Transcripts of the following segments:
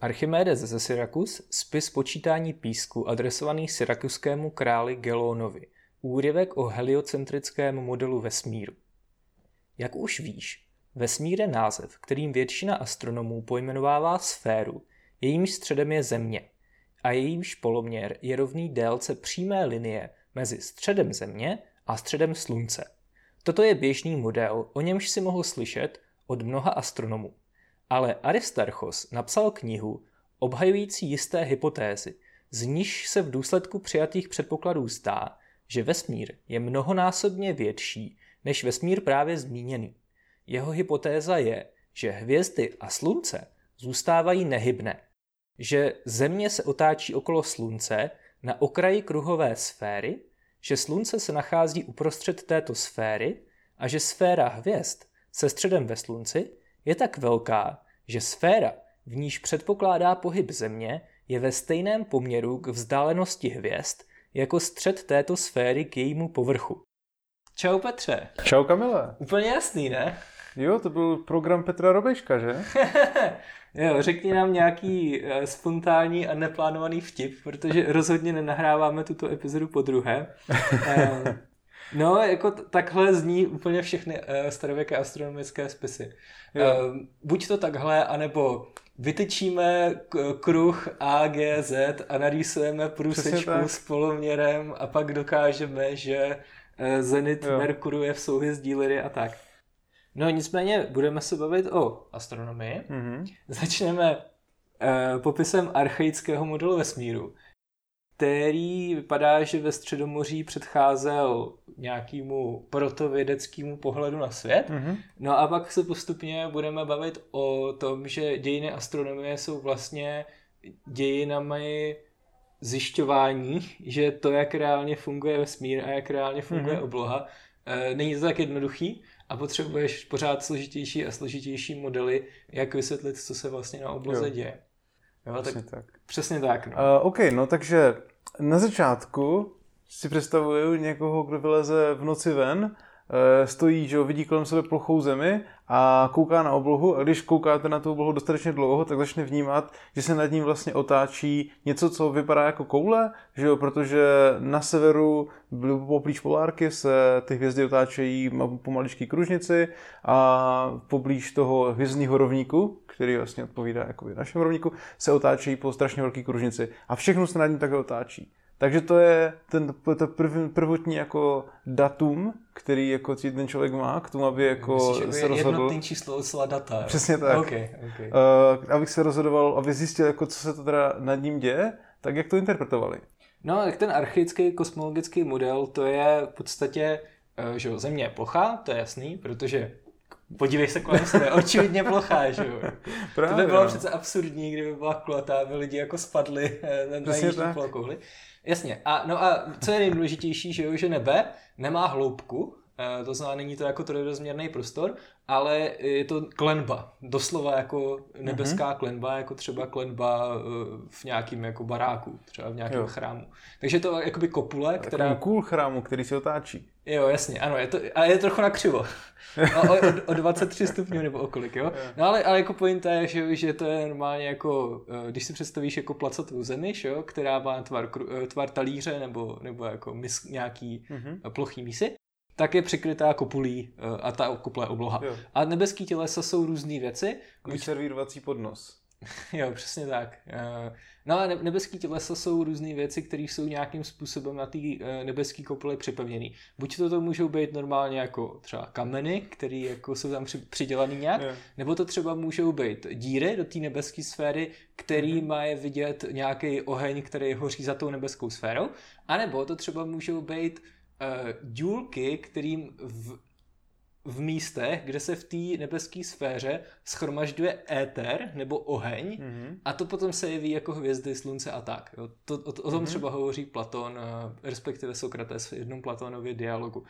Archimedes ze Syrakus, spis počítání písku adresovaný syrakuskému králi Gelónovi, úryvek o heliocentrickém modelu vesmíru. Jak už víš, vesmír je název, kterým většina astronomů pojmenovává sféru, jejímž středem je Země a jejímž poloměr je rovný délce přímé linie mezi středem Země a středem Slunce. Toto je běžný model, o němž si mohl slyšet od mnoha astronomů. Ale Aristarchos napsal knihu obhajující jisté hypotézy, z níž se v důsledku přijatých předpokladů zdá, že vesmír je mnohonásobně větší než vesmír právě zmíněný. Jeho hypotéza je, že hvězdy a slunce zůstávají nehybné, že Země se otáčí okolo slunce na okraji kruhové sféry, že slunce se nachází uprostřed této sféry a že sféra hvězd se středem ve slunci je tak velká, že sféra, v níž předpokládá pohyb Země, je ve stejném poměru k vzdálenosti hvězd jako střed této sféry k jejímu povrchu. Čau Petře. Čau Kamile. Úplně jasný, ne? Jo, to byl program Petra Robeška, že? jo, řekni nám nějaký uh, spontánní a neplánovaný vtip, protože rozhodně nenahráváme tuto epizodu po druhé. no, jako t- takhle zní úplně všechny uh, starověké astronomické spisy. Uh, buď to takhle, anebo vytyčíme kruh A, G, Z a narýsujeme průsečku s poloměrem a pak dokážeme, že Zenit jo. Merkuru je v souhvězdí Liry a tak. No nicméně budeme se bavit o astronomii. Mm-hmm. Začneme uh, popisem archaického modelu vesmíru, který vypadá, že ve Středomoří předcházel nějakému protovědeckému pohledu na svět. Mm-hmm. No a pak se postupně budeme bavit o tom, že dějiny astronomie jsou vlastně dějinami zjišťování, že to, jak reálně funguje vesmír a jak reálně funguje mm-hmm. obloha, e, není to tak jednoduchý a potřebuješ pořád složitější a složitější modely, jak vysvětlit, co se vlastně na obloze jo. děje. Jo, přesně tak, tak. Přesně tak. No. Uh, OK, no takže na začátku si představuju někoho, kdo vyleze v noci ven, Eh, stojí, že jo, vidí kolem sebe plochou zemi a kouká na oblohu a když koukáte na tu oblohu dostatečně dlouho, tak začne vnímat, že se nad ním vlastně otáčí něco, co vypadá jako koule, že jo, protože na severu poblíž polárky se ty hvězdy otáčejí po maličký kružnici a poblíž toho hvězdního rovníku, který vlastně odpovídá jako našemu rovníku, se otáčejí po strašně velký kružnici a všechno se nad ním takhle otáčí. Takže to je ten, to prv, prvotní jako datum, který jako ten člověk má k tomu, aby jako Myslíš, se rozhodl. Jednotný číslo docela data. Přesně tak. Okay, okay. Uh, abych se rozhodoval, aby zjistil, jako, co se to teda nad ním děje, tak jak to interpretovali? No, jak ten archaický kosmologický model, to je v podstatě, eh, že jo, země je plocha, to je jasný, protože podívej se kolem sebe, očividně plochá, že jo. Právě, to by bylo no. přece absurdní, kdyby byla kulatá, aby lidi jako spadli eh, na jižní polokouli. Jasně. A, no a co je nejdůležitější, že jo, že nebe nemá hloubku, to znamená, není to jako trojrozměrný prostor, ale je to klenba, doslova jako nebeská mm-hmm. klenba, jako třeba klenba eh, v nějakým jako baráku, třeba v nějakém jo. chrámu. Takže to je jakoby kopule, která... Takový kůl chrámu, který se otáčí. Jo, jasně, ano, je to, ale je trochu nakřivo. o, o, o 23 stupňů nebo okolik, jo? No ale, ale jako pointa je, že, že to je normálně jako, eh, když si představíš jako placatou zemi, jo, která má tvar, eh, tvar talíře nebo, nebo jako mis, nějaký mm-hmm. plochý mísy, tak je přikrytá kopulí a ta kopule je obloha. Jo. A nebeský tělesa jsou různé věci. Buď servírovací podnos. jo, přesně tak. No a nebeský tělesa jsou různé věci, které jsou nějakým způsobem na té eh, nebeské kopule připevněné. Buď to, to můžou být normálně jako třeba kameny, které jako jsou tam přidělané nějak, yeah. nebo to třeba můžou být díry do té nebeské sféry, který mm-hmm. má je vidět nějaký oheň, který hoří za tou nebeskou sférou, anebo to třeba můžou být důlky, kterým v v místech, kde se v té nebeské sféře schromažďuje éter nebo oheň mm-hmm. a to potom se jeví jako hvězdy, slunce a tak. Jo. To, o, o tom mm-hmm. třeba hovoří Platon, eh, respektive Sokrates v jednom Platonově dialogu.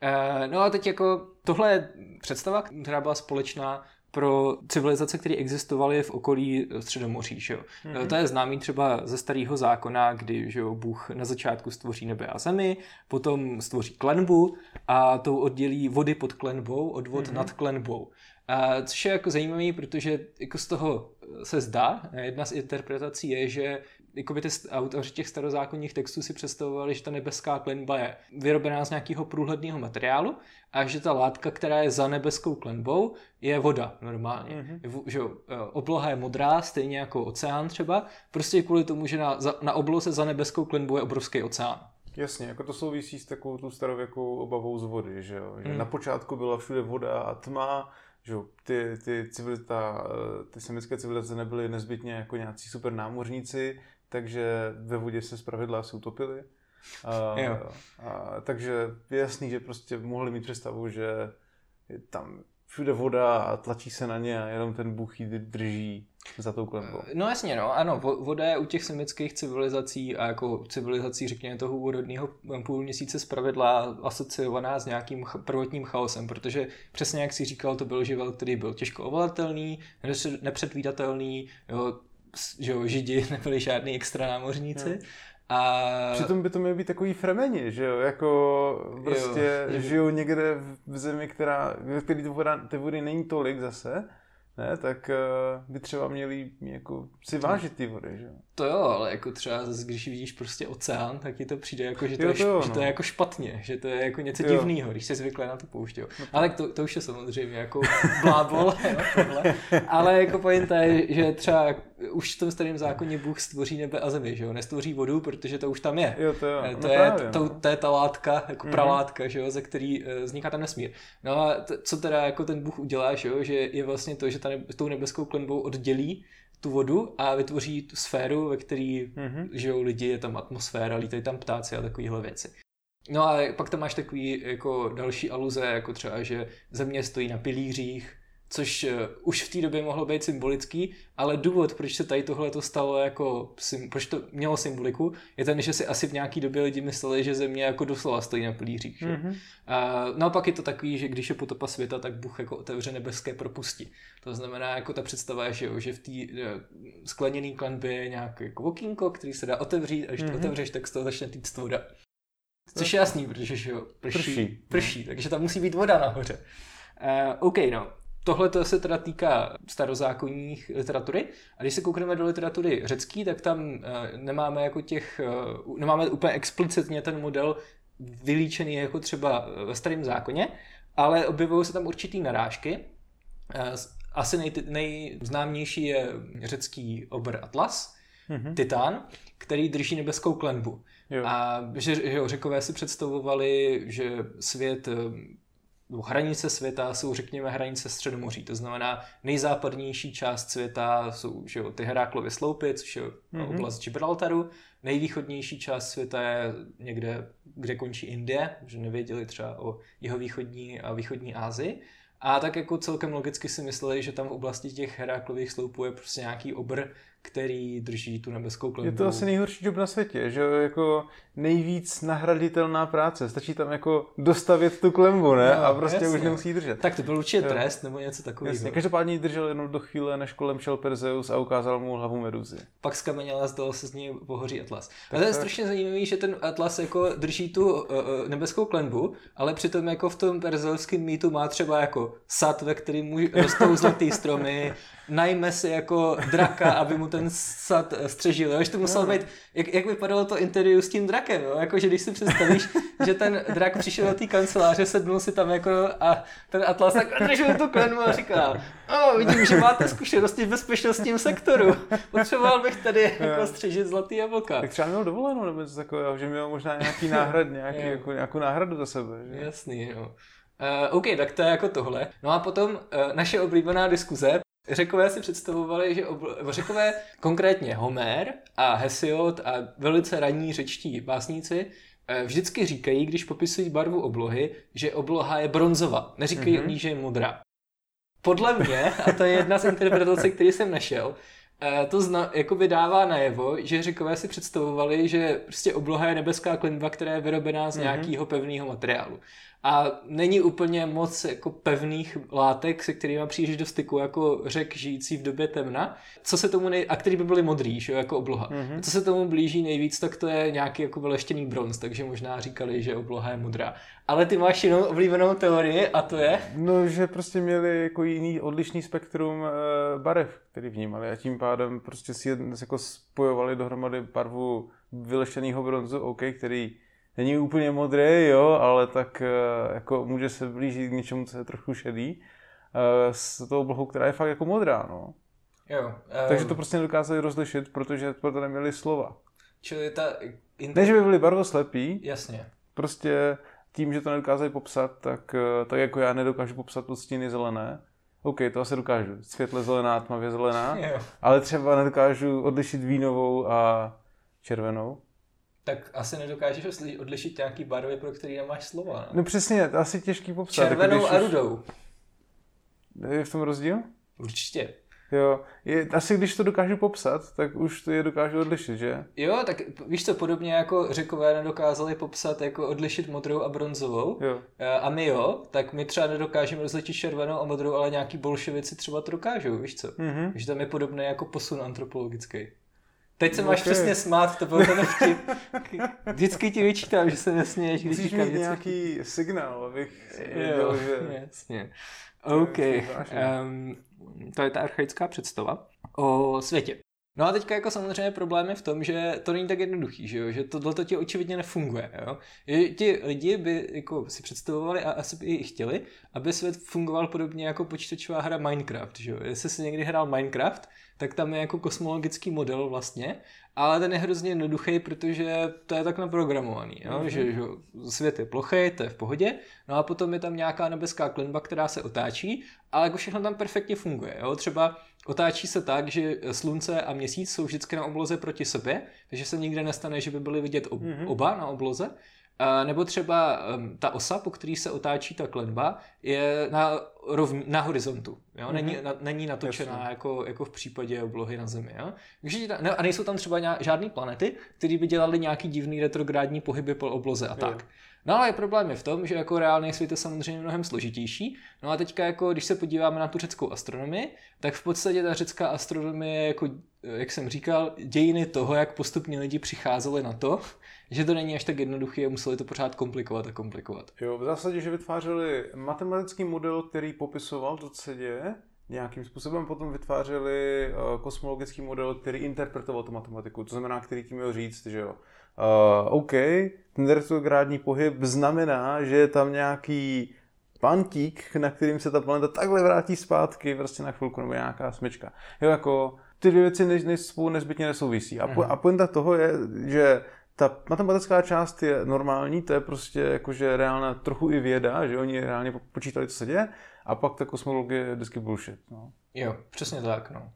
E, no a teď jako tohle je představa, která byla společná pro civilizace, které existovaly v okolí Středomoří. Že jo? Mm-hmm. To je známý třeba ze starého zákona, kdy že jo, Bůh na začátku stvoří nebe a zemi, potom stvoří klenbu a tou oddělí vody pod klenbou od vod mm-hmm. nad klenbou. A což je jako zajímavý, protože jako z toho se zdá, jedna z interpretací je, že jako by ty autoři těch starozákonních textů si představovali, že ta nebeská klenba je vyrobená z nějakého průhledného materiálu a že ta látka, která je za nebeskou klenbou, je voda normálně. Mm-hmm. Že e, obloha je modrá, stejně jako oceán třeba, prostě kvůli tomu, že na, na obloze za nebeskou klenbou je obrovský oceán. Jasně, jako to souvisí s takovou tu starověkou obavou z vody, že jo? Že mm. Na počátku byla všude voda a tma, že jo? Ty, ty, civilita, e, ty semické civilizace nebyly nezbytně jako nějací super námořníci, takže ve vodě se zpravidla asi utopili. A, jo. A, takže je jasný, že prostě mohli mít představu, že je tam všude voda a tlačí se na ně a jenom ten Bůh ji drží za tou klenbou. No jasně, no, ano, voda je u těch semických civilizací a jako civilizací, řekněme, toho úrodného půl měsíce zpravidla asociovaná s nějakým prvotním chaosem, protože přesně jak si říkal, to byl živel, který byl těžko ovladatelný, nepředvídatelný, jo, že jo, židi nebyli žádný extra námořníci. Jo. A... Přitom by to mělo být takový fremeni, že jo, jako prostě jo, žijou někde v zemi, která, ve které ty vody není tolik zase, ne, tak uh, by třeba měli jako si vážit ty vody, že To jo, ale jako třeba když vidíš prostě oceán, tak ti to přijde jako, že to, jo, to, je, jo, že no. to je jako špatně, že to je jako něco jo. divného, když jsi zvyklý na to poušť, jo. No, ale to, to už je samozřejmě jako blábol, jo, tohle. ale jako pointa je, že třeba už v tom starém zákoně Bůh stvoří nebe a zemi, že jo, nestvoří vodu, protože to už tam je. Jo, to, jo. Eh, to, no je, to, no. to je ta látka, jako mm-hmm. pralátka, že jo, ze který uh, vzniká ten vesmír. No a t- co teda jako ten Bůh udělá, že jo, že je vlastně to, že ta nebe, tou nebeskou klenbou oddělí tu vodu a vytvoří tu sféru, ve které mm-hmm. žijou lidi, je tam atmosféra, lítají tam ptáci a takovéhle věci. No a pak tam máš takový jako další aluze, jako třeba, že země stojí na pilířích, což uh, už v té době mohlo být symbolický, ale důvod, proč se tady tohle to stalo jako, proč to mělo symboliku, je ten, že si asi v nějaký době lidi mysleli, že země jako doslova stojí na pilířích. Mm-hmm. Uh, naopak je to takový, že když je potopa světa, tak Bůh jako otevře nebeské propusti. To znamená, jako ta představa je, že, jo, že v té uh, skleněné klenbě je nějaké jako okýnko, který se dá otevřít a když mm-hmm. to mhm. otevřeš, tak z toho začne týct voda. Což je jasný, protože že jo, prší, prší, prší, takže tam musí být voda nahoře. Uh, OK, no. Tohle to se teda týká starozákonních literatury. A když se koukneme do literatury řecký, tak tam uh, nemáme jako těch, uh, nemáme úplně explicitně ten model vylíčený jako třeba ve starém zákoně, ale objevují se tam určitý narážky. Asi nej, nejznámější je řecký obr Atlas, mm-hmm. Titán, který drží nebeskou klenbu. Jo. A že, že řekové si představovali, že svět hranice světa jsou, řekněme, hranice Středomoří. To znamená, nejzápadnější část světa jsou že jo, ty Heráklovy sloupy, což je mm-hmm. oblast Gibraltaru. Nejvýchodnější část světa je někde, kde končí Indie, že nevěděli třeba o jihovýchodní a východní Asii. A tak jako celkem logicky si mysleli, že tam v oblasti těch Heráklových sloupů je prostě nějaký obr, který drží tu nebeskou klenbu. Je to asi nejhorší job na světě, že jako nejvíc nahraditelná práce. Stačí tam jako dostavit tu klembu, ne? No, a prostě jasně. už nemusí držet. Tak to byl určitě trest nebo něco takového. Jasně. Každopádně ji držel jenom do chvíle, než kolem šel Perzeus a ukázal mu hlavu Meduzy. Pak skameněla, zdal se z ní pohoří Atlas. Tak a to je tak... strašně zajímavý, že ten Atlas jako drží tu uh, nebeskou klenbu, ale přitom jako v tom perzeovském mýtu má třeba jako sad, ve kterém rostou zlatý stromy, najme si jako draka, aby mu ten sad střežil. Jo? Že to muselo být, jak, jak vypadalo to interview s tím drakem, jo? Jako, že když si představíš, že ten drak přišel do té kanceláře, sednul si tam jako a ten Atlas tak držel tu klenu a říká, o, vidím, že máte zkušenosti v bezpečnostním sektoru. Potřeboval bych tady jako střežit zlatý jablka. Tak třeba měl dovolenou nebo něco takového, že měl možná nějaký náhrad, nějaký, jako, nějakou náhradu za sebe. Že? Jasný, jo. Uh, OK, tak to je jako tohle. No a potom uh, naše oblíbená diskuze, Řekové si představovali, že obl- Řekové, konkrétně Homer a Hesiod a velice ranní řečtí básníci, eh, vždycky říkají, když popisují barvu oblohy, že obloha je bronzová. Neříkají mm-hmm. že je modrá. Podle mě, a to je jedna z interpretací, který jsem našel, to zna, by dává najevo, že řekové si představovali, že prostě obloha je nebeská klenba, která je vyrobená z mm-hmm. nějakého pevného materiálu. A není úplně moc jako pevných látek, se kterými přijdeš do styku jako řek žijící v době temna, co se tomu nej... a který by byly modrý, že, jako obloha. Mm-hmm. Co se tomu blíží nejvíc, tak to je nějaký jako vyleštěný bronz, takže možná říkali, že obloha je modrá. Ale ty máš jinou oblíbenou teorii a to je? No, že prostě měli jako jiný odlišný spektrum e, barev, který vnímali a tím pádem prostě si jako spojovali dohromady barvu vyleštěného bronzu, OK, který není úplně modrý, jo, ale tak eh, jako může se blížit k něčemu, co je trochu šedý, eh, s tou oblohou, která je fakt jako modrá, no. Jo. Um... Takže to prostě nedokázali rozlišit, protože proto neměli slova. Čili ta... Inter... Ne, že by byli barvoslepí. Jasně. Prostě tím, že to nedokázali popsat, tak, eh, tak jako já nedokážu popsat odstíny zelené. OK, to asi dokážu. Světle zelená, tmavě zelená. Jo. Ale třeba nedokážu odlišit vínovou a červenou tak asi nedokážeš odlišit nějaký barvy, pro který nemáš slova. Ne? No přesně, to asi těžký popsat. Červenou jako a rudou. Je v tom rozdíl? Určitě. Jo, je, asi když to dokážu popsat, tak už to je dokážu odlišit, že? Jo, tak víš co, podobně jako řekové nedokázali popsat, jako odlišit modrou a bronzovou, jo. a my jo, tak my třeba nedokážeme rozlišit červenou a modrou, ale nějaký bolševici třeba to dokážou, víš co? Mm-hmm. Že tam je podobný jako posun antropologický. Teď se máš okay. přesně smát, to byl ten vtip. Vždycky ti vyčítám, že se nesměješ, když Musíš mít nějaký signál, abych věděl, že... Jasně. OK. Um, to je ta archaická představa o světě. No a teďka jako samozřejmě problém je v tom, že to není tak jednoduchý, že, jo? že tohle to ti očividně nefunguje. Jo? Ti lidi by jako si představovali a asi by i chtěli, aby svět fungoval podobně jako počítačová hra Minecraft. Že jo? Jestli jsi někdy hrál Minecraft, tak tam je jako kosmologický model vlastně, ale ten je hrozně jednoduchý, protože to je tak naprogramovaný, jo? Mm-hmm. Že, že svět je plochý, to je v pohodě, no a potom je tam nějaká nebeská klenba, která se otáčí, ale jako všechno tam perfektně funguje. Jo? Třeba otáčí se tak, že slunce a měsíc jsou vždycky na obloze proti sobě, takže se nikde nestane, že by byly vidět ob- mm-hmm. oba na obloze. A nebo třeba ta osa, po který se otáčí ta klenba, je na, rovn, na horizontu. Jo? Mm-hmm. Není, na, není natočená jako, jako v případě oblohy na Zemi. Jo? Takže, ne, a nejsou tam třeba žádné planety, které by dělaly nějaký divný retrográdní pohyby po obloze a tak. Jo. No ale problém je v tom, že jako reálný svět je samozřejmě mnohem složitější. No a teďka jako, když se podíváme na tu řeckou astronomii, tak v podstatě ta řecká astronomie je jako, jak jsem říkal, dějiny toho, jak postupně lidi přicházeli na to, že to není až tak jednoduché a museli to pořád komplikovat a komplikovat. Jo, v zásadě, že vytvářeli matematický model, který popisoval to, co se děje, nějakým způsobem potom vytvářeli uh, kosmologický model, který interpretoval tu matematiku, to znamená, který tím měl říct, že jo, uh, OK, ten retrográdní pohyb znamená, že je tam nějaký pantík, na kterým se ta planeta takhle vrátí zpátky prostě na chvilku, nebo nějaká smyčka. Jo, jako ty dvě věci ne, ne, spolu nezbytně nesouvisí. A, po, mhm. a pointa toho je, že ta matematická část je normální, to je prostě jakože reálná trochu i věda, že oni reálně počítali, co se děje, a pak ta kosmologie je vždycky bullshit. No. Jo, přesně tak, no.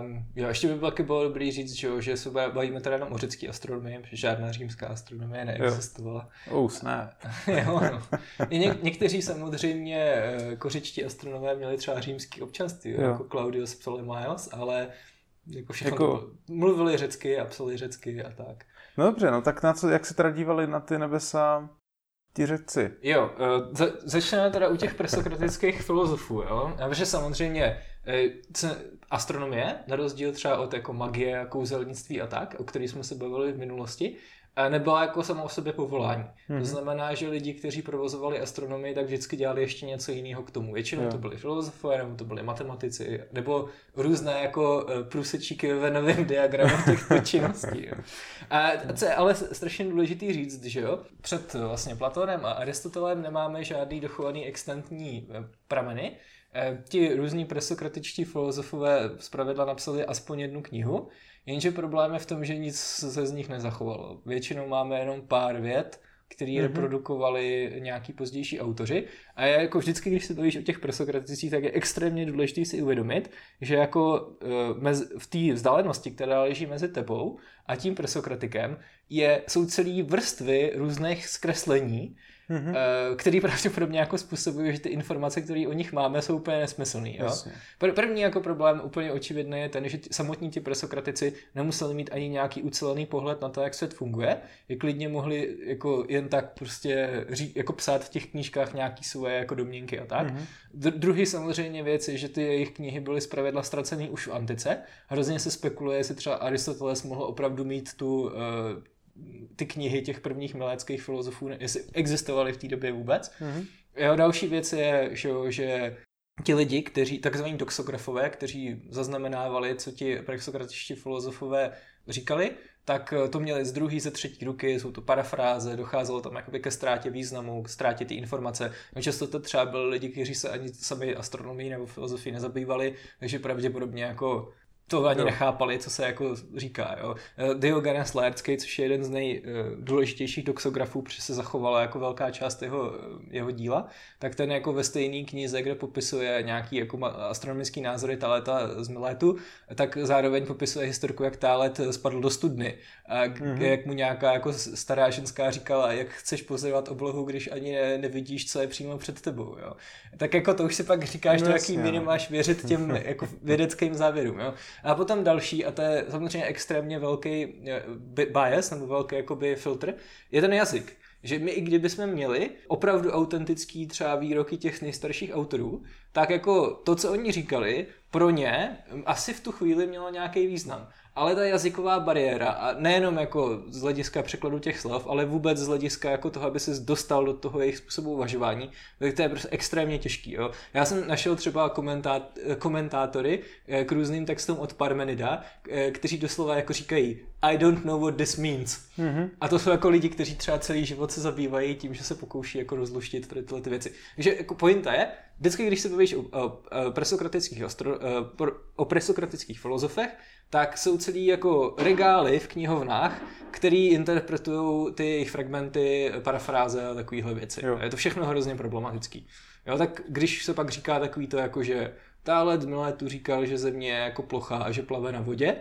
Um, jo, ještě by taky bylo dobrý říct, že, že se bavíme teda jenom o řecké astronomii, protože žádná římská astronomie neexistovala. Jo. Oh, snap. jo, no. I ně, někteří samozřejmě kořečtí astronomé měli třeba římský občanství, jo. jako Claudius Ptolemaios, ale jako všechno jako... To, mluvili řecky a psali řecky a tak. No dobře, no tak na co, jak se teda dívali na ty nebesa ti řeci? Jo, uh, za, začneme teda u těch presokratických filozofů, jo, protože samozřejmě uh, astronomie, na rozdíl třeba od jako magie, kouzelnictví a tak, o kterých jsme se bavili v minulosti, nebyla jako samo o sobě povolání. Mm-hmm. To mhm. znamená, že lidi, kteří provozovali astronomii, tak vždycky dělali ještě něco jiného k tomu. Většinou jo. to byli filozofové, nebo to byli matematici, nebo různé jako e, průsečíky ve novém diagramu těchto činností. Jo. A co je ale strašně důležitý říct, že jo, před vlastně Platónem a Aristotelem nemáme žádný dochovaný extentní e, prameny, e, Ti různí presokratičtí filozofové zpravidla napsali aspoň jednu knihu, Jenže problém je v tom, že nic se z nich nezachovalo. Většinou máme jenom pár vět, který mm-hmm. reprodukovali nějaký pozdější autoři. A já jako vždycky, když se bavíš o těch presokraticích, tak je extrémně důležité si uvědomit, že jako mez, v té vzdálenosti, která leží mezi tebou a tím presokratikem, je, jsou celý vrstvy různých zkreslení, mm-hmm. který pravděpodobně jako způsobují, že ty informace, které o nich máme, jsou úplně nesmyslné. První jako problém úplně očividný je ten, že t- samotní ti presokratici nemuseli mít ani nějaký ucelený pohled na to, jak svět funguje. Je klidně mohli jako jen tak prostě ří, jako psát v těch knížkách nějaký svoje jako domněnky a tak. Mm-hmm. D- druhý samozřejmě věc je, že ty jejich knihy byly zpravidla ztracený už v antice. Hrozně se spekuluje, jestli třeba Aristoteles mohl opravdu mít tu uh, ty knihy těch prvních miléckých filozofů, jestli existovaly v té době vůbec. Mm-hmm. Jeho další věc je, že, že ti lidi, kteří, takzvaní toxografové, kteří zaznamenávali, co ti praxokratičtí filozofové říkali, tak to měli z druhé, ze třetí ruky, jsou to parafráze, docházelo tam jakoby ke ztrátě významu, k ztrátě té informace. No často to třeba byli lidi, kteří se ani sami astronomii nebo filozofii nezabývali, takže pravděpodobně jako to ani jo. nechápali, co se jako říká. Jo. Eh, Diogenes Laertský, což je jeden z nejdůležitějších doxografů, protože se zachovala jako velká část jeho, jeho díla, tak ten jako ve stejné knize, kde popisuje nějaký jako astronomický názory Taleta z Miletu, tak zároveň popisuje historku, jak Talet spadl do studny a mm-hmm. jak mu nějaká jako stará ženská říkala, jak chceš pozorovat oblohu, když ani ne, nevidíš, co je přímo před tebou. Jo. Tak jako to už si pak říkáš, no, do jaký míry máš věřit těm jako vědeckým závěrům. Jo. A potom další, a to je samozřejmě extrémně velký eh, bias, nebo velký jakoby filtr, je ten jazyk. Že my i kdybychom měli opravdu autentický třeba výroky těch nejstarších autorů, tak jako to, co oni říkali, pro ně asi v tu chvíli mělo nějaký význam ale ta jazyková bariéra, a nejenom jako z hlediska překladu těch slov, ale vůbec z hlediska jako toho, aby se dostal do toho jejich způsobu uvažování, tak to je prostě extrémně těžký. Jo. Já jsem našel třeba komentát, komentátory eh, k různým textům od Parmenida, eh, kteří doslova jako říkají I don't know what this means. Mm-hmm. A to jsou jako lidi, kteří třeba celý život se zabývají tím, že se pokouší jako rozluštit tady tyhle ty věci. Takže jako pointa je, vždycky, když se bavíš o, o, o presokratických, ostro, o, o presokratických filozofech, tak jsou celý jako regály v knihovnách, který interpretují ty jejich fragmenty, parafráze a takovéhle věci. Jo. Je to všechno hrozně problematický. Jo, tak když se pak říká takový to jako, že táhle Miletu říkal, že země je jako plochá a že plave na vodě,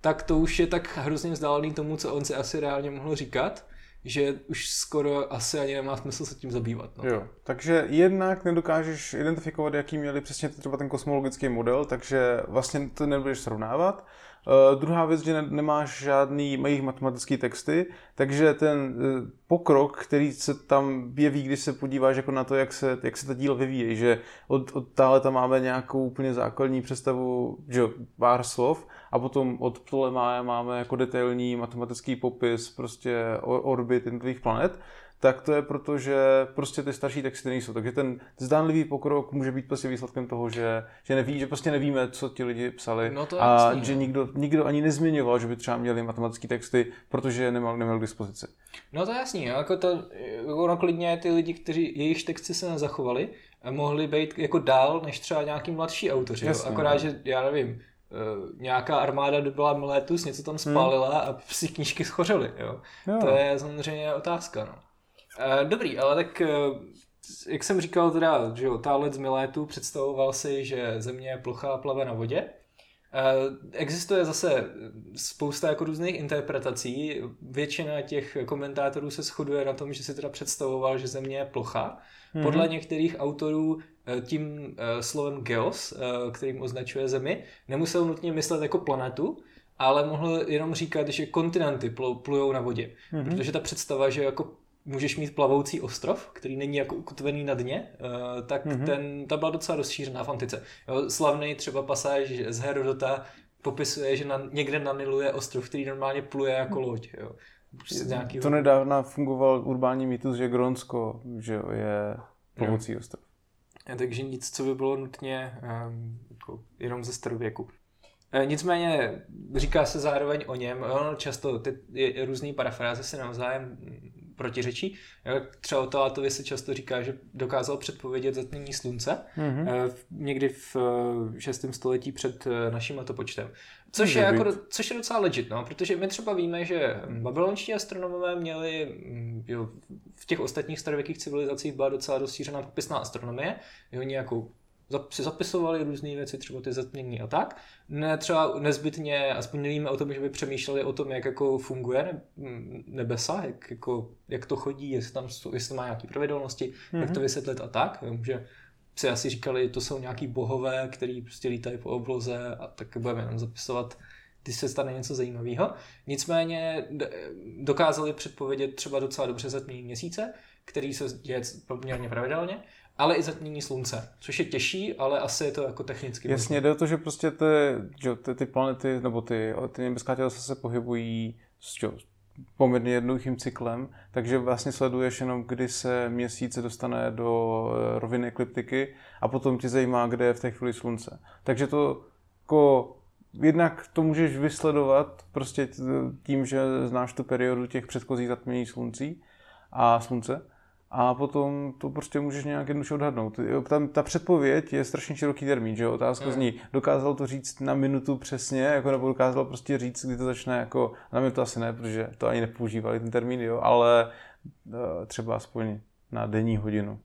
tak to už je tak hrozně vzdálený tomu, co on si asi reálně mohl říkat, že už skoro asi ani nemá smysl se tím zabývat. No. Jo, takže jednak nedokážeš identifikovat, jaký měli přesně třeba ten kosmologický model, takže vlastně to nebudeš srovnávat. Uh, druhá věc, že ne, nemáš žádný jejich matematický texty, takže ten uh, pokrok, který se tam jeví, když se podíváš jako na to, jak se, jak se ta díl vyvíjí, že od, od tam máme nějakou úplně základní představu, že pár slov a potom od Ptolemáje máme jako detailní matematický popis prostě orbit jednotlivých planet tak to je proto, že prostě ty starší texty nejsou. Takže ten zdánlivý pokrok může být prostě výsledkem toho, že, že, neví, že prostě nevíme, co ti lidi psali no to a jasný, že no. nikdo, nikdo ani nezmiňoval, že by třeba měli matematické texty, protože je neměl, neměl k dispozici. No to jasný, jako to, ono klidně ty lidi, kteří jejich texty se nezachovali, mohli být jako dál než třeba nějaký mladší autoři. Jasný, Akorát, no. že já nevím, nějaká armáda dobyla Miletus, něco tam spálila hmm. a si knížky schořely. Jo? Jo. To je samozřejmě otázka. No. Uh, dobrý, ale tak uh, jak jsem říkal teda, že jo, Tálec z Milétu představoval si, že země je plochá plave na vodě. Existuje zase spousta jako různých interpretací. Většina těch komentátorů se shoduje na tom, že si teda představoval, že země je plocha. Mm-hmm. Podle některých autorů tím slovem geos, kterým označuje Zemi, nemusel nutně myslet jako planetu, ale mohl jenom říkat, že kontinenty plujou na vodě. Mm-hmm. Protože ta představa, že jako můžeš mít plavoucí ostrov, který není jako ukotvený na dně, tak mm-hmm. ten, ta byla docela rozšířená v antice. Jo, slavný třeba pasáž z Herodota popisuje, že na, někde na Nilu je ostrov, který normálně pluje jako loď. Jo. Nějakýho... To nedávna fungoval urbální mýtus, že Gronsko že je plovoucí ostrov. A takže nic, co by bylo nutně um, jako jenom ze starověku. E, nicméně říká se zároveň o něm, ono často ty různé parafráze se navzájem protiřečí. Třeba o Talatovi se často říká, že dokázal předpovědět zatmění slunce mm-hmm. někdy v 6. Eh, století před eh, naším letopočtem. Což je, jako, což je docela legit, no, protože my třeba víme, že babylonští astronomové měli mm, jo, v těch ostatních starověkých civilizacích byla docela rozšířená popisná astronomie, jo, nějakou si zapisovali různé věci, třeba ty zatmění a tak. Ne třeba nezbytně, aspoň nevíme o tom, že by přemýšleli o tom, jak jako funguje nebesa, jak, jako, jak to chodí, jestli tam jestli má nějaké pravidelnosti, mm-hmm. jak to mhm. vysvětlit a tak. Vím, že si asi říkali, to jsou nějaký bohové, který prostě lítají po obloze a tak budeme jenom zapisovat když se stane něco zajímavého. Nicméně dokázali předpovědět třeba docela dobře zatmění měsíce, který se děje poměrně pravidelně, ale i zatmění slunce, což je těžší, ale asi je to jako technicky Jasně, jde o to, že prostě ty, že ty, ty planety nebo ty, ty nebeská těla se pohybují s, poměrně jednoduchým cyklem, takže vlastně sleduješ jenom, kdy se měsíc dostane do eh, roviny ekliptiky a potom ti zajímá, kde je v té chvíli slunce. Takže to jako jednak to můžeš vysledovat prostě tím, že znáš tu periodu těch předchozích zatmění sluncí a slunce a potom to prostě můžeš nějak jednoduše odhadnout. Tam ta předpověď je strašně široký termín, že jo? Otázka mm. zní, dokázal to říct na minutu přesně, jako nebo dokázal prostě říct, kdy to začne, jako na minutu asi ne, protože to ani nepoužívali ten termín, jo, ale uh, třeba aspoň na denní hodinu.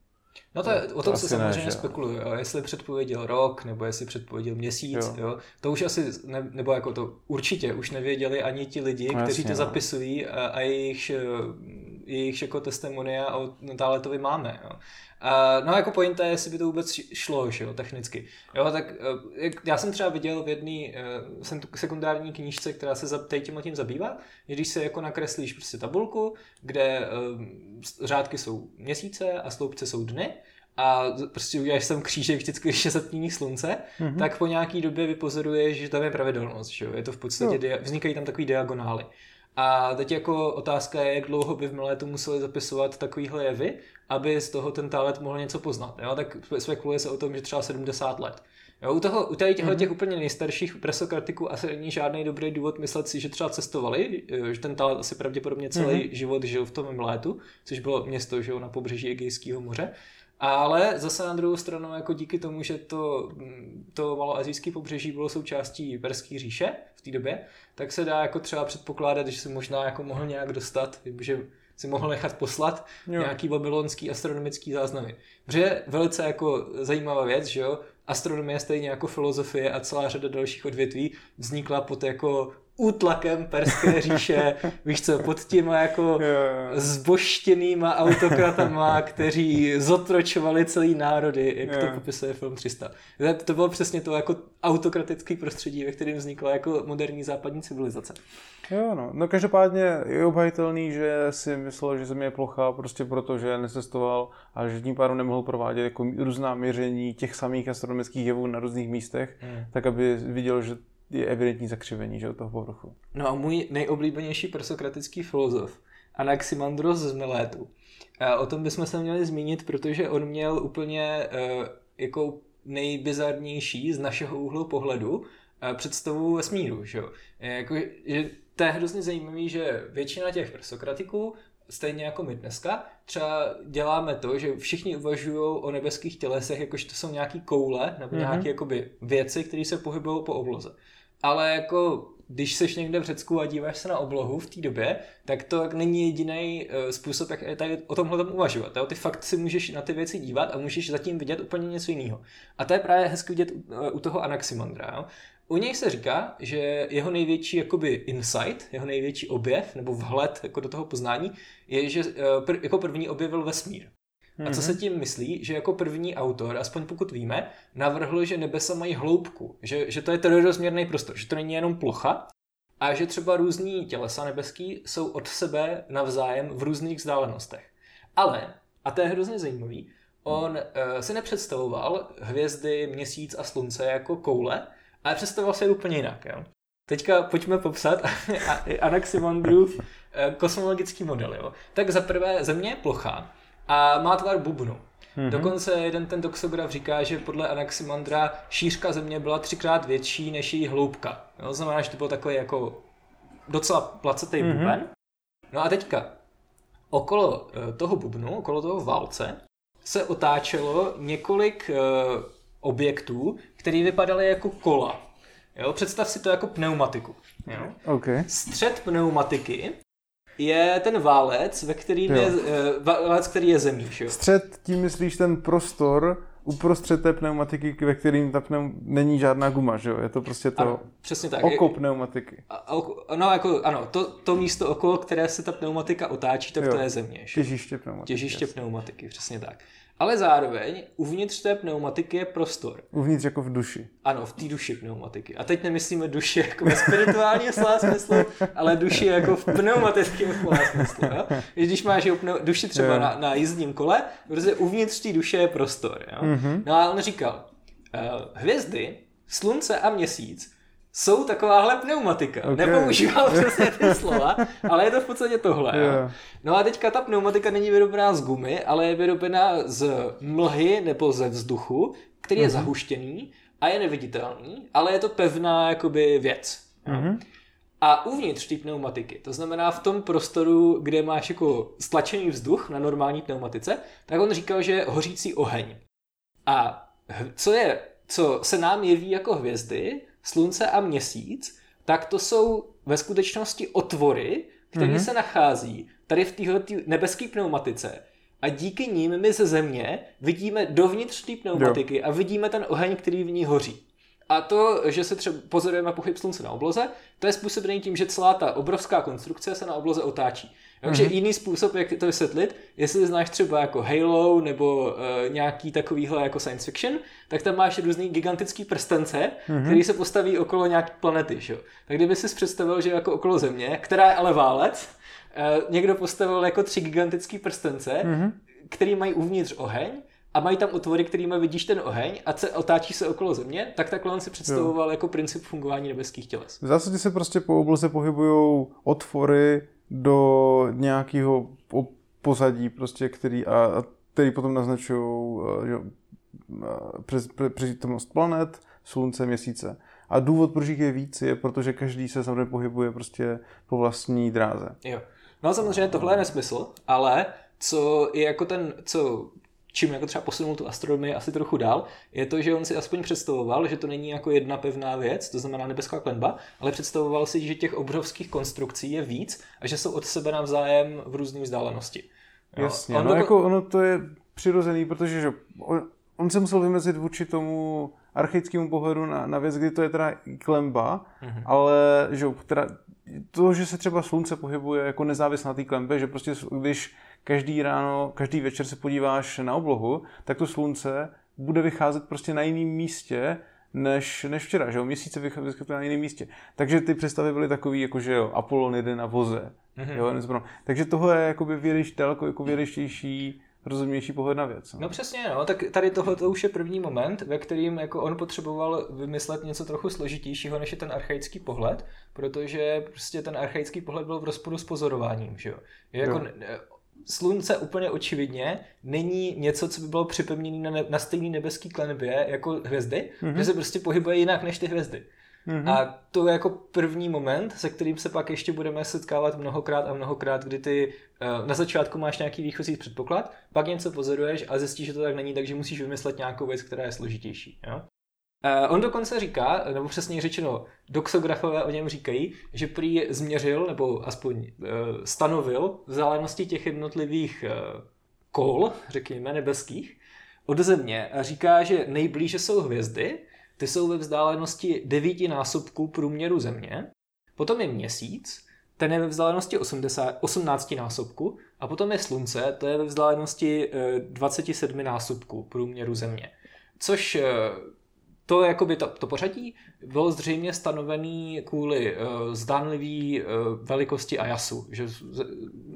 No to je, o tom to se samozřejmě ne, spekuluje, jo. jestli předpověděl rok, nebo jestli předpověděl měsíc, jo. Jo. to už asi, ne, nebo jako to určitě už nevěděli ani ti lidi, no, kteří jasně, to no. zapisují a, a jejich, eh, jejich jako testimonia a dále to máme. Jo. A, no jako pointa je, jestli by to vůbec šlo, že jo, technicky. Jo, tak eh, já jsem třeba viděl v jedné uh, sekundární knížce, která se za, tím tím zabývá, že když se jako nakreslíš prostě tabulku, kde uh, řádky jsou měsíce a sloupce jsou dny, a prostě uděláš tam křížek vždycky, když je zatmění slunce, mm-hmm. tak po nějaký době vypozoruješ, že tam je pravidelnost, že jo? je to v podstatě, no. dia- vznikají tam takový diagonály. A teď jako otázka je, jak dlouho by v Milétu museli zapisovat takovýhle jevy, aby z toho ten talet mohl něco poznat. Jo? Tak spekuluje se o tom, že třeba 70 let. Jo, u, toho, u tady těchto mm-hmm. těch úplně nejstarších presokritiků asi není žádný dobrý důvod myslet si, že třeba cestovali, že ten talet asi pravděpodobně celý mm-hmm. život žil v tom Milétu, což bylo město že jo, na pobřeží Egejského moře. Ale zase na druhou stranu, jako díky tomu, že to, to maloazijské pobřeží bylo součástí Perské říše v té době, tak se dá jako třeba předpokládat, že se možná jako mohl nějak dostat, že si mohl nechat poslat jo. nějaký babylonský astronomický záznamy. Protože velice jako zajímavá věc, že jo, astronomie stejně jako filozofie a celá řada dalších odvětví vznikla pod jako útlakem Perské říše, víš co, pod těma jako zboštěnýma autokratama, kteří zotročovali celý národy, jak to popisuje film 300. To bylo přesně to jako autokratické prostředí, ve kterém vznikla jako moderní západní civilizace. Jo, no. no každopádně je obhajitelný, že si myslel, že Země je plochá prostě proto, že necestoval a že tím pádem nemohl provádět jako různá měření těch samých astronomických jevů na různých místech, hmm. tak aby viděl, že je evidentní zakřivení že, toho povrchu. No a můj nejoblíbenější prosokratický filozof, Anaximandros z Milétu. A o tom bychom se měli zmínit, protože on měl úplně uh, jako nejbizarnější z našeho úhlu pohledu uh, představu vesmíru. Že? Jako, že to je hrozně zajímavé, že většina těch prosokratiků stejně jako my dneska, třeba děláme to, že všichni uvažují o nebeských tělesech, jakože to jsou nějaký koule nebo mm-hmm. nějaké jakoby věci, které se pohybují po obloze ale jako když seš někde v Řecku a díváš se na oblohu v té době, tak to není jediný uh, způsob, jak tady o tomhle tom uvažovat. Jo? Ty fakt si můžeš na ty věci dívat a můžeš zatím vidět úplně něco jiného. A to je právě hezky vidět u, uh, u toho Anaximandra. Jo? U něj se říká, že jeho největší jakoby insight, jeho největší objev nebo vhled jako do toho poznání je, že uh, pr- jako první objevil vesmír. A co se mhm. tím myslí? Že jako první autor, aspoň pokud víme, navrhl, že nebesa mají hloubku, že, že to je trojrozměrný prostor, že to není jenom plocha a že třeba různí tělesa nebeský jsou od sebe navzájem v různých vzdálenostech. Ale, a to je hrozně zajímavý, on uh, si nepředstavoval hvězdy, měsíc a slunce jako koule, ale představoval se je úplně jinak. Jo? Teďka pojďme popsat Anaximandrův eh, kosmologický model. Jo? Tak za prvé země je plochá, a má tvar bubnu. Mm-hmm. Dokonce jeden ten toxograf říká, že podle Anaximandra šířka země byla třikrát větší než její hloubka. To znamená, že to byl takový jako docela placatý mm-hmm. buben. No a teďka, okolo eh, toho bubnu, okolo toho válce, se otáčelo několik uh, objektů, které vypadaly jako kola. Jo? Představ si to jako pneumatiku. Jo? Okay. Střed pneumatiky je ten válec, ve kterým jo. je, eh, válec, který je zemí. Že? Střed, tím myslíš ten prostor uprostřed té pneumatiky, ve kterým ta pneum... není žádná guma, že jo? Je to prostě to Ano, přesně tak. oko pneumatiky. A- a No, jako, ano, to, to místo okolo, které se ta pneumatika otáčí, tak Jo. to je země. že? Těžiště pneumatiky. Těžiště jasně. pneumatiky, přesně tak. Ale zároveň uvnitř té pneumatiky je prostor. Uvnitř jako v duši. Ano, v té duši pneumatiky. A teď nemyslíme duši jako ve spirituálním slova smyslu, ale duši jako v pneumatickém slova smyslu. Jo? Když máš duši třeba Jo. na, na jízdním kole, protože uvnitř té duše je prostor. Jo? Mhm. No a on říkal, uh, hvězdy, slunce a měsíc jsou takováhle pneumatika. Ok. Nepoužíval přesně ty slova, ale je to v podstatě tohle. Jo? Jo. No a teďka ta pneumatika není vyrobená z gumy, ale je vyrobená z mlhy nebo ze vzduchu, který je zahuštěný a je neviditelný, ale je to pevná jakoby věc. Mhm. A uvnitř té pneumatiky, to znamená v tom prostoru, kde máš jako stlačený vzduch na normální pneumatice, tak on říkal, že je hořící oheň. A co je, co se nám jeví jako hvězdy, slunce a měsíc, tak to jsou ve skutečnosti otvory, které Mhm. se nachází tady v téhle nebeské pneumatice. A díky nim my ze země vidíme dovnitř té pneumatiky a vidíme ten oheň, který v ní hoří. A to, že se třeba pozorujeme pohyb slunce na obloze, to je způsobený tím, že celá ta obrovská konstrukce se na obloze otáčí. Takže Mhm. jiný způsob, jak to vysvětlit, jestli znáš třeba jako Halo nebo uh, nějaký takovýhle jako science fiction, tak tam máš různý gigantický prstence, Mhm. který se postaví okolo nějaké planety. Že? jo. Tak kdyby si představil, že jako okolo Země, která je ale válec, uh, někdo postavil jako tři gigantický prstence, Mhm. který mají uvnitř oheň a mají tam otvory, kterými vidíš ten oheň a se otáčí se okolo země, tak takhle on si představoval jako princip fungování nebeských těles. V zásadě se prostě po obloze pohybují otvory do nějakého po- pozadí, prostě, který, a, a který potom naznačují přítomnost planet, slunce, měsíce. A důvod, proč jich je víc, je protože každý se samozřejmě pohybuje prostě po vlastní dráze. Jo. No samozřejmě tohle je nesmysl, ale co je jako ten, co čím jako třeba posunul tu astronomii asi trochu dál, je to, že on si aspoň představoval, že to není jako jedna pevná věc, to znamená nebeská klenba, ale představoval si, že těch obrovských konstrukcí je víc a že jsou od sebe navzájem v různé vzdálenosti. Jo. Jasně, On no doko- jako ono to je přirozený, protože že, on, on se musel vymezit vůči tomu archaickému pohledu na, na věc, kdy to je teda klemba, Mhm. ale že teda, to, že se třeba slunce pohybuje jako nezávisle na té klembe, že prostě když každý ráno, každý večer se podíváš na oblohu, tak to slunce bude vycházet prostě na jiném místě, než, než včera, že jo, měsíce vychází na jiném místě. Takže ty představy byly takový, jako že jo, Apollon jede na voze, Mhm. jo. Takže tohle je jakoby vědeš, daleko jako vědeštější, rozumnější pohled na věc. No přesně, no, tak tady tohle to už je první moment, ve kterým jako on potřeboval vymyslet něco trochu složitějšího, než je ten archaický pohled, protože prostě ten archaický pohled byl v rozporu s pozorováním, že jo. Je jako Jo. Slunce úplně očividně není něco, co by bylo připevněné na, ne, na stejný nebeský klenbě jako hvězdy, mm-hmm. že se prostě pohybuje jinak než ty hvězdy. Mhm. A to je jako první moment, se kterým se pak ještě budeme setkávat mnohokrát a mnohokrát, kdy ty eh, na začátku máš nějaký výchozí předpoklad, pak něco pozoruješ a zjistíš, že to tak není, takže musíš vymyslet nějakou věc, která je složitější. Jo? Eh, On dokonce říká, nebo přesně řečeno, doxografové o něm říkají, že prý změřil, nebo aspoň eh, stanovil vzdálenosti těch jednotlivých eh, kol, řekněme, nebeských, od Země a říká, že nejblíže jsou hvězdy, ty jsou ve vzdálenosti 9 násobků průměru Země, potom je měsíc, ten je ve vzdálenosti 80, 18 násobku a potom je slunce, to je ve vzdálenosti eh, 27 násobků průměru Země. Což to, jakoby to, to pořadí bylo zřejmě stanovený kvůli uh, zdánlivý uh, velikosti Ajasu, že z-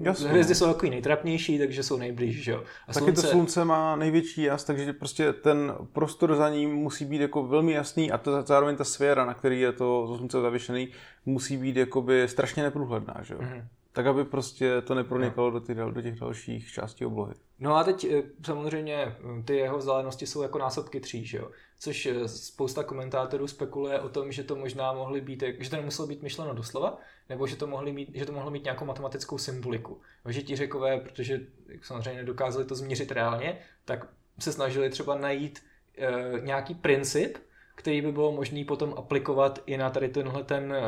Jasně. hvězdy jsou takový nejtrapnější, takže jsou nejblíž, že jo. A Taky to slunce má největší jas, takže prostě ten prostor za ním musí být jako velmi jasný a to zároveň ta sféra, na který je to, to slunce zavěšený, musí být jakoby strašně neprůhledná, že jo? Mhm. Tak, aby prostě to nepronikalo do, ty, do těch dalších částí oblohy. No a teď eh, samozřejmě eh, ty jeho vzdálenosti jsou jako násobky tří, že jo? Což eh, spousta komentátorů spekuluje o tom, že to možná mohly být, že to nemuselo být myšleno doslova, nebo že to, mohli mít, že to mohlo mít nějakou matematickou symboliku. Jo, Že ti řekové, protože samozřejmě nedokázali to změřit reálně, tak se snažili třeba najít e, nějaký princip, který by bylo možný potom aplikovat i na tady tenhle ten e,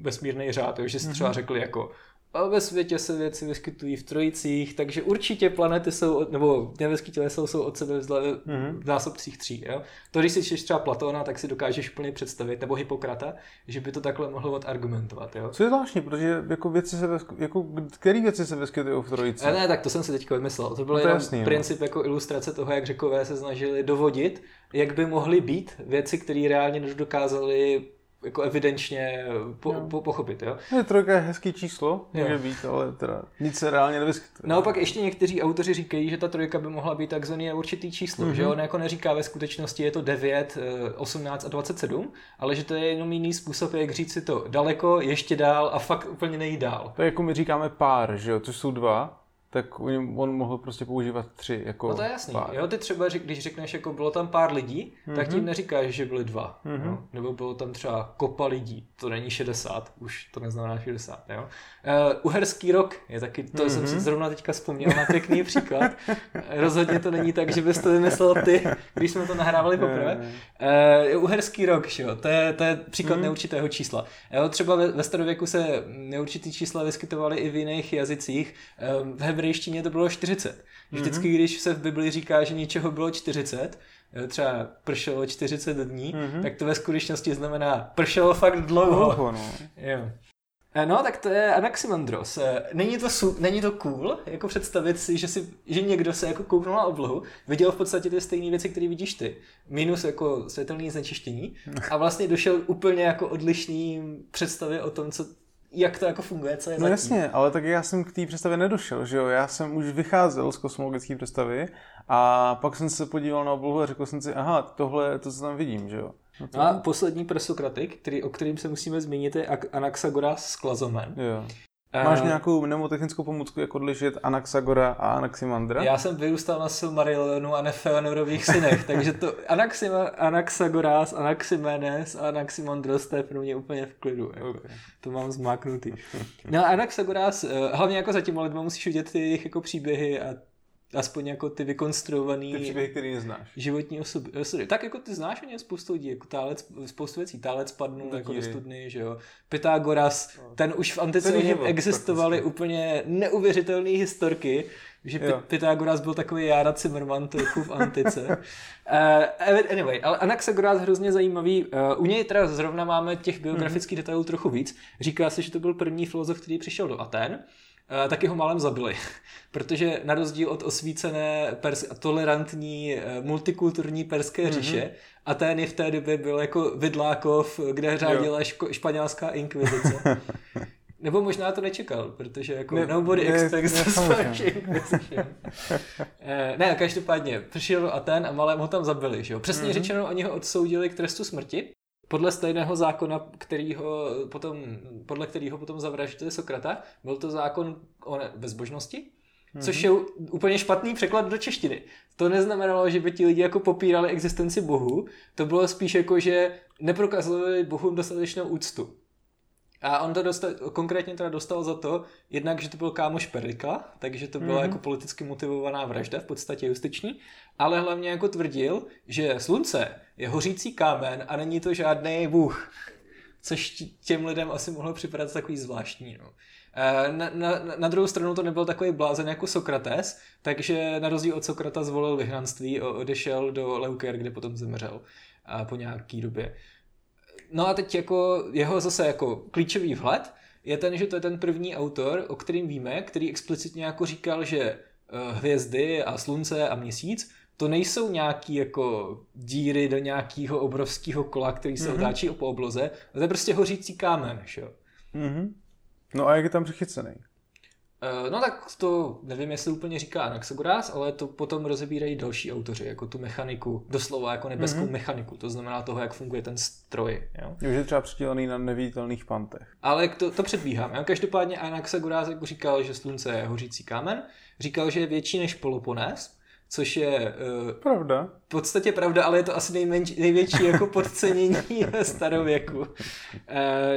vesmírný řád, jo? že si třeba řekli jako A ve světě se věci vyskytují v trojicích, takže určitě planety jsou, nebo nevyskytilé jsou, jsou od sebe mm-hmm. v násobcích tří. Jo? To, když si čteš třeba Platona, tak si dokážeš úplně představit, nebo Hippokrata, že by to takhle mohlo argumentovat. Jo? Co je zvláštní, protože jako věci se, jako, který věci se vyskytují v trojici? Ne, ne, tak to jsem si teď vymyslel. To byl no to jenom jasný, princip jo. jako ilustrace toho, jak řekové se snažili dovodit, jak by mohly být věci, které reálně nedokázali jako evidenčně po, no. po, pochopit. Jo? Je trojka je hezký číslo, může jo. být, ale teda nic se reálně nevyskytuje. Naopak ještě někteří autoři říkají, že ta trojka by mohla být takzvaný určitý číslo, mm-hmm. že on jako neříká ve skutečnosti je to 9, 18 eh, a 27, ale že to je jenom jiný způsob, jak říct si to daleko, ještě dál a fakt úplně nejít dál. To je jako my říkáme pár, že jo, což jsou dva, tak on mohl prostě používat tři jako No to je jasný. Pár. Jo, ty třeba, když řekneš, jako bylo tam pár lidí, mm-hmm. tak tím mhm. neříkáš, že byly dva. Mm-hmm. No? Nebo bylo tam třeba kopa lidí, to není 60, už to neznamená 60. Jo? Uh, uherský rok je taky, to mm-hmm. jsem si mhm. zrovna teďka vzpomněl na pěkný příklad. Rozhodně to není tak, že bys to vymyslel ty, když jsme to nahrávali poprvé. Uh, uherský rok, jo? To, je, to je příklad mm-hmm. neurčitého čísla. Jo, třeba ve, ve starověku se neurčitý čísla vyskytovaly i v jiných jazycích. Um, v hebrejštině to bylo 40. Vždycky, mm-hmm. když se v Bibli říká, že něčeho bylo 40, třeba pršelo 40 dní, mm-hmm. tak to ve skutečnosti znamená pršelo fakt dlouho. dlouho no. jo. E, no, tak to je Anaximandros. E, není to, su- není to cool, jako představit si, že, si, že někdo se jako kouknul na oblohu, viděl v podstatě ty stejné věci, které vidíš ty, minus jako světelné znečištění a vlastně došel úplně jako odlišný představě o tom, co jak to jako funguje, co je No zatím. jasně, ale tak já jsem k té představě nedošel, že jo, já jsem už vycházel z kosmologické představy a pak jsem se podíval na oblohu a řekl jsem si, aha, tohle je to, co tam vidím, že jo. No, to... a poslední presokratik, který, o kterým se musíme zmínit, je Anaxagoras s klazomen. Jo. Máš uh, nějakou mnemotechnickou pomůcku, jak odlišit Anaxagora a Anaximandra? Já jsem vyrůstal na Silmarillionu a Nefeanorových synech, takže to Anaxima, Anaxagoras, Anaximenes a Anaximandros, to je pro mě úplně v klidu. Jako. Okay. To mám zmáknutý. No Anaxagoras, eh, hlavně jako za těma lidma musíš vidět ty jejich jako příběhy a aspoň jako ty vykonstruovaný ty příběhy, který neznáš. životní osoby, osoby. Tak jako ty znáš o něm spoustu lidí, jako tálec, spoustu věcí. Tálec spadnul jako do studny, že jo. Pythagoras, no. ten už v antice existovaly úplně neuvěřitelné historky, že P- Pythagoras byl takový Jára Zimmerman trochu v antice. uh, anyway, ale Anaxagoras hrozně zajímavý. Uh, u něj teda zrovna máme těch biografických mm-hmm. detailů trochu víc. Říká se, že to byl první filozof, který přišel do Aten taky ho málem zabili. Protože na rozdíl od osvícené pers- tolerantní eh, multikulturní perské mm-hmm. říše, Atény v té době byl jako Vidlákov, kde řádila ško- španělská inkvizice. Nebo možná to nečekal, protože jako ne, nobody ne, expects ne, eh, ne, každopádně přišel Aten a malém ho tam zabili. Že jo? Přesně mm-hmm. řečeno, oni ho odsoudili k trestu smrti podle stejného zákona, kterýho potom, podle kterého potom zavraždili Sokrata, byl to zákon o bezbožnosti, mm-hmm. což je úplně špatný překlad do češtiny. To neznamenalo, že by ti lidi jako popírali existenci Bohu, to bylo spíš jako, že neprokazovali Bohu dostatečnou úctu. A on to dostal, konkrétně teda dostal za to, jednak, že to byl kámoš Perlika, takže to byla mm-hmm. jako politicky motivovaná vražda, v podstatě justiční, ale hlavně jako tvrdil, že slunce je hořící kámen a není to žádný bůh. Což těm lidem asi mohlo připadat takový zvláštní. No. Eh, na, na, na druhou stranu to nebyl takový blázen jako Sokrates, takže na rozdíl od Sokrata zvolil vyhnanství a odešel do Leuker, kde potom zemřel a po nějaký době. No a teď jako jeho zase jako klíčový vhled je ten, že to je ten první autor, o kterým víme, který explicitně jako říkal, že eh, hvězdy a slunce a měsíc to nejsou nějaký jako díry do nějakého obrovského kola, který se mm-hmm. otáčí po obloze, to je prostě hořící kámen, že jo. Mm-hmm. No a jak je tam přichycený? Uh, no tak to nevím, jestli úplně říká Anaxagoras, ale to potom rozebírají další autoři, jako tu mechaniku, doslova jako nebeskou mm-hmm. mechaniku, to znamená toho, jak funguje ten stroj. Jo? Už je třeba přidělený na neviditelných pantech. Ale to, to předbíhám. Jo? Každopádně Anaxagoras jako říkal, že slunce je hořící kámen, říkal, že je větší než Poloponés, což je uh, pravda. v podstatě pravda, ale je to asi nejmenč, největší jako podcenění ve starověku. Uh,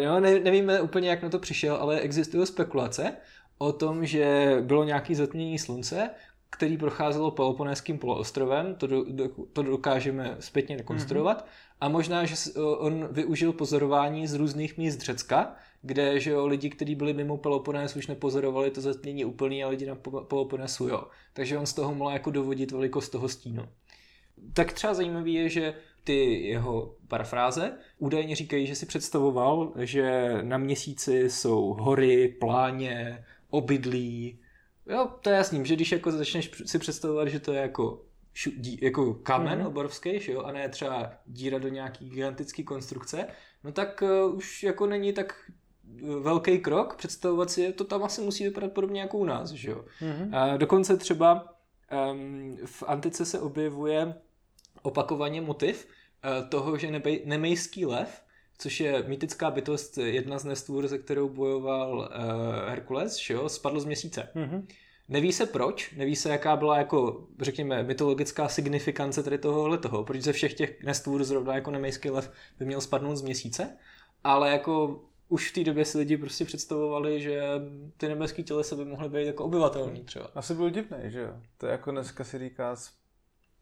no, ne, nevíme úplně, jak na to přišel, ale existují spekulace o tom, že bylo nějaké zatmění slunce, který procházelo Peloponeským poloostrovem, to, do, do, to dokážeme zpětně rekonstruovat, mm-hmm. a možná, že on využil pozorování z různých míst Řecka, kde že jo, lidi, kteří byli mimo Peloponés, už nepozorovali to zatmění úplný a lidi na Peloponesu jo. Takže on z toho mohl jako dovodit velikost toho stínu. Tak třeba zajímavý je, že ty jeho parafráze údajně říkají, že si představoval, že na měsíci jsou hory, pláně, obydlí. Jo, to je jasný, že když jako začneš si představovat, že to je jako šu, dí, jako kamen mm-hmm. obrovský, že jo, a ne třeba díra do nějaký gigantické konstrukce, no tak uh, už jako není tak velký krok představovat si, to tam asi musí vypadat podobně jako u nás, že jo. Mm-hmm. A dokonce třeba um, v antice se objevuje opakovaně motiv uh, toho, že nebe, nemejský lev, což je mýtická bytost, jedna z nestvůr, ze kterou bojoval uh, Herkules, že jo, spadl z měsíce. Mm-hmm. Neví se proč, neví se, jaká byla jako, řekněme, mytologická signifikance tady tohohle toho, proč ze všech těch nestvůr zrovna jako nemejský lev by měl spadnout z měsíce, ale jako už v té době si lidi prostě představovali, že ty nebeské tělesa by mohly být jako obyvatelný třeba. Asi byl divný, že jo? To je jako dneska si říká,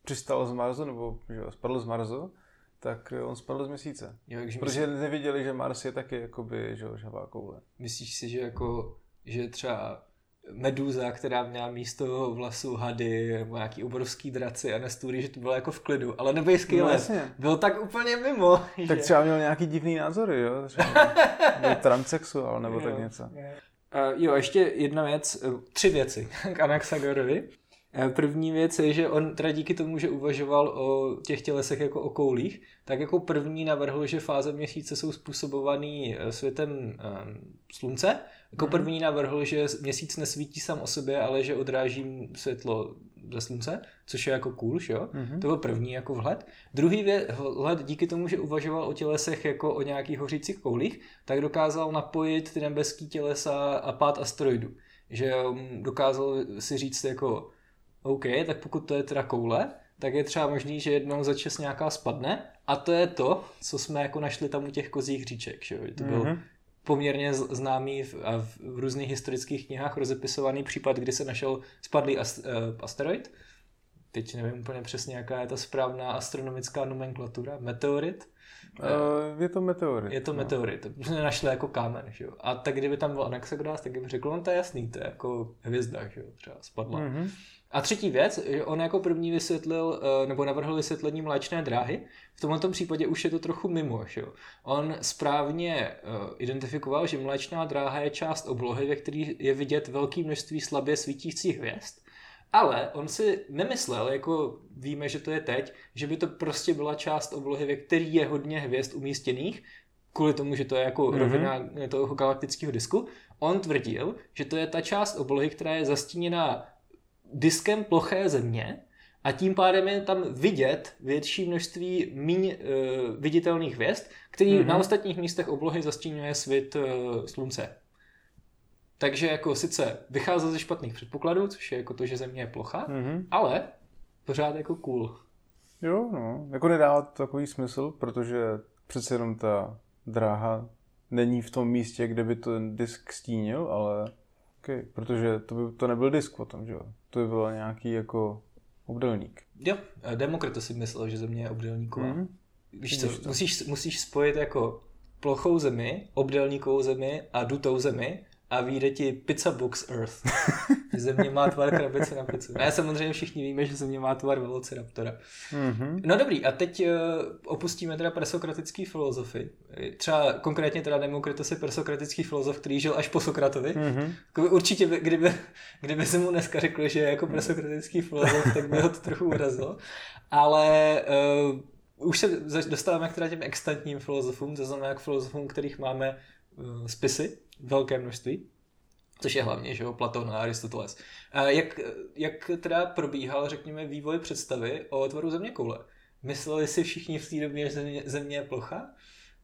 přistal z Marsu, nebo že jo, spadl z Marsu, tak on spadl z měsíce. Jo, Protože myslí... nevěděli, že Mars je taky jakoby, že jo, žhavá koule. Myslíš si, že jako, že třeba meduza, která měla místo vlasu hady nebo nějaký obrovský draci a nestůry, že to bylo jako v klidu, ale nebejský no, les byl tak úplně mimo. Tak že... třeba měl nějaký divný názory, jo? Třeba byl transsexuál nebo jo, tak něco. Jo. Uh, jo, ještě jedna věc, eh, tři věci k Anaxagorovi. Eh, první věc je, že on teda díky tomu, že uvažoval o těch tělesech jako o koulích, tak jako první navrhl, že fáze měsíce jsou způsobovaný světem um, slunce jako mhm. první navrhl, že měsíc nesvítí sám o sobě, ale že odráží světlo ze slunce, což je jako cool, jo? Mm-hmm. To byl první jako vhled. Druhý vhled, díky tomu, že uvažoval o tělesech jako o nějakých hořících koulích, tak dokázal napojit ty nebeské tělesa a pád asteroidu. Že dokázal si říct jako OK, tak pokud to je teda koule, tak je třeba možný, že jednou za čas nějaká spadne a to je to, co jsme jako našli tam u těch kozích říček, že To byl mm-hmm poměrně známý v, v, v různých historických knihách rozepisovaný případ, kdy se našel spadlý ast, uh, asteroid. Teď nevím úplně přesně, jaká je ta správná astronomická nomenklatura. Meteorit. Uh, je to meteorit. Je to no. meteorit. Našli jako kámen. Že jo? A tak kdyby tam byl Anaxagoras, tak by řekl, on no, to je jasný, to je jako hvězda, že jo? třeba spadla. Mm-hmm. A třetí věc, že on jako první vysvětlil, eh, nebo navrhl vysvětlení mléčné dráhy. V tomto případě už je to trochu mimo. Že? On správně eh, identifikoval, že mléčná dráha je část oblohy, ve které je vidět velké množství slabě svítících hvězd. Ale on si nemyslel, jako víme, že to je teď, že by to prostě byla část oblohy, ve které je hodně hvězd umístěných, kvůli tomu, že to je jako mm-hmm. rovina toho galaktického disku. On tvrdil, že to je ta část oblohy, která je zastíněna diskem ploché země a tím pádem je tam vidět větší množství míň uh, viditelných hvězd, který mm-hmm. na ostatních místech oblohy zastínuje svit uh, slunce. Takže jako sice vychází ze špatných předpokladů, což je jako to, že země je plocha, mm-hmm. ale pořád jako cool. Jo, no, jako nedává to takový smysl, protože přece jenom ta dráha není v tom místě, kde by ten disk stínil, ale okay, protože to, by, to nebyl disk potom, že jo? To by byl nějaký jako obdelník. Jo, Demokritos si myslel, že země je obdelníková. Mm-hmm. Víš co, musíš, musíš spojit jako plochou zemi, obdelníkovou zemi a dutou zemi a vyjde ti Pizza Box Earth. země má tvar krabice na pizzu. A samozřejmě všichni víme, že země má tvar velociraptora. Mm-hmm. No dobrý, a teď uh, opustíme teda presokratický filozofy. Třeba konkrétně teda Demokritos je presokratický filozof, který žil až po Sokratovi. Mm-hmm. Určitě, kdyby, kdyby se mu dneska řekl, že je jako presokratický filozof, tak by ho to trochu urazilo. Ale uh, už se dostáváme k teda těm extantním filozofům, to znamená k filozofům, kterých máme uh, spisy, velké množství, což je hlavně že jo, Platon a Aristoteles. Jak, jak teda probíhal, řekněme, vývoj představy o tvaru země koule? Mysleli si všichni v té době, že země, země je plocha?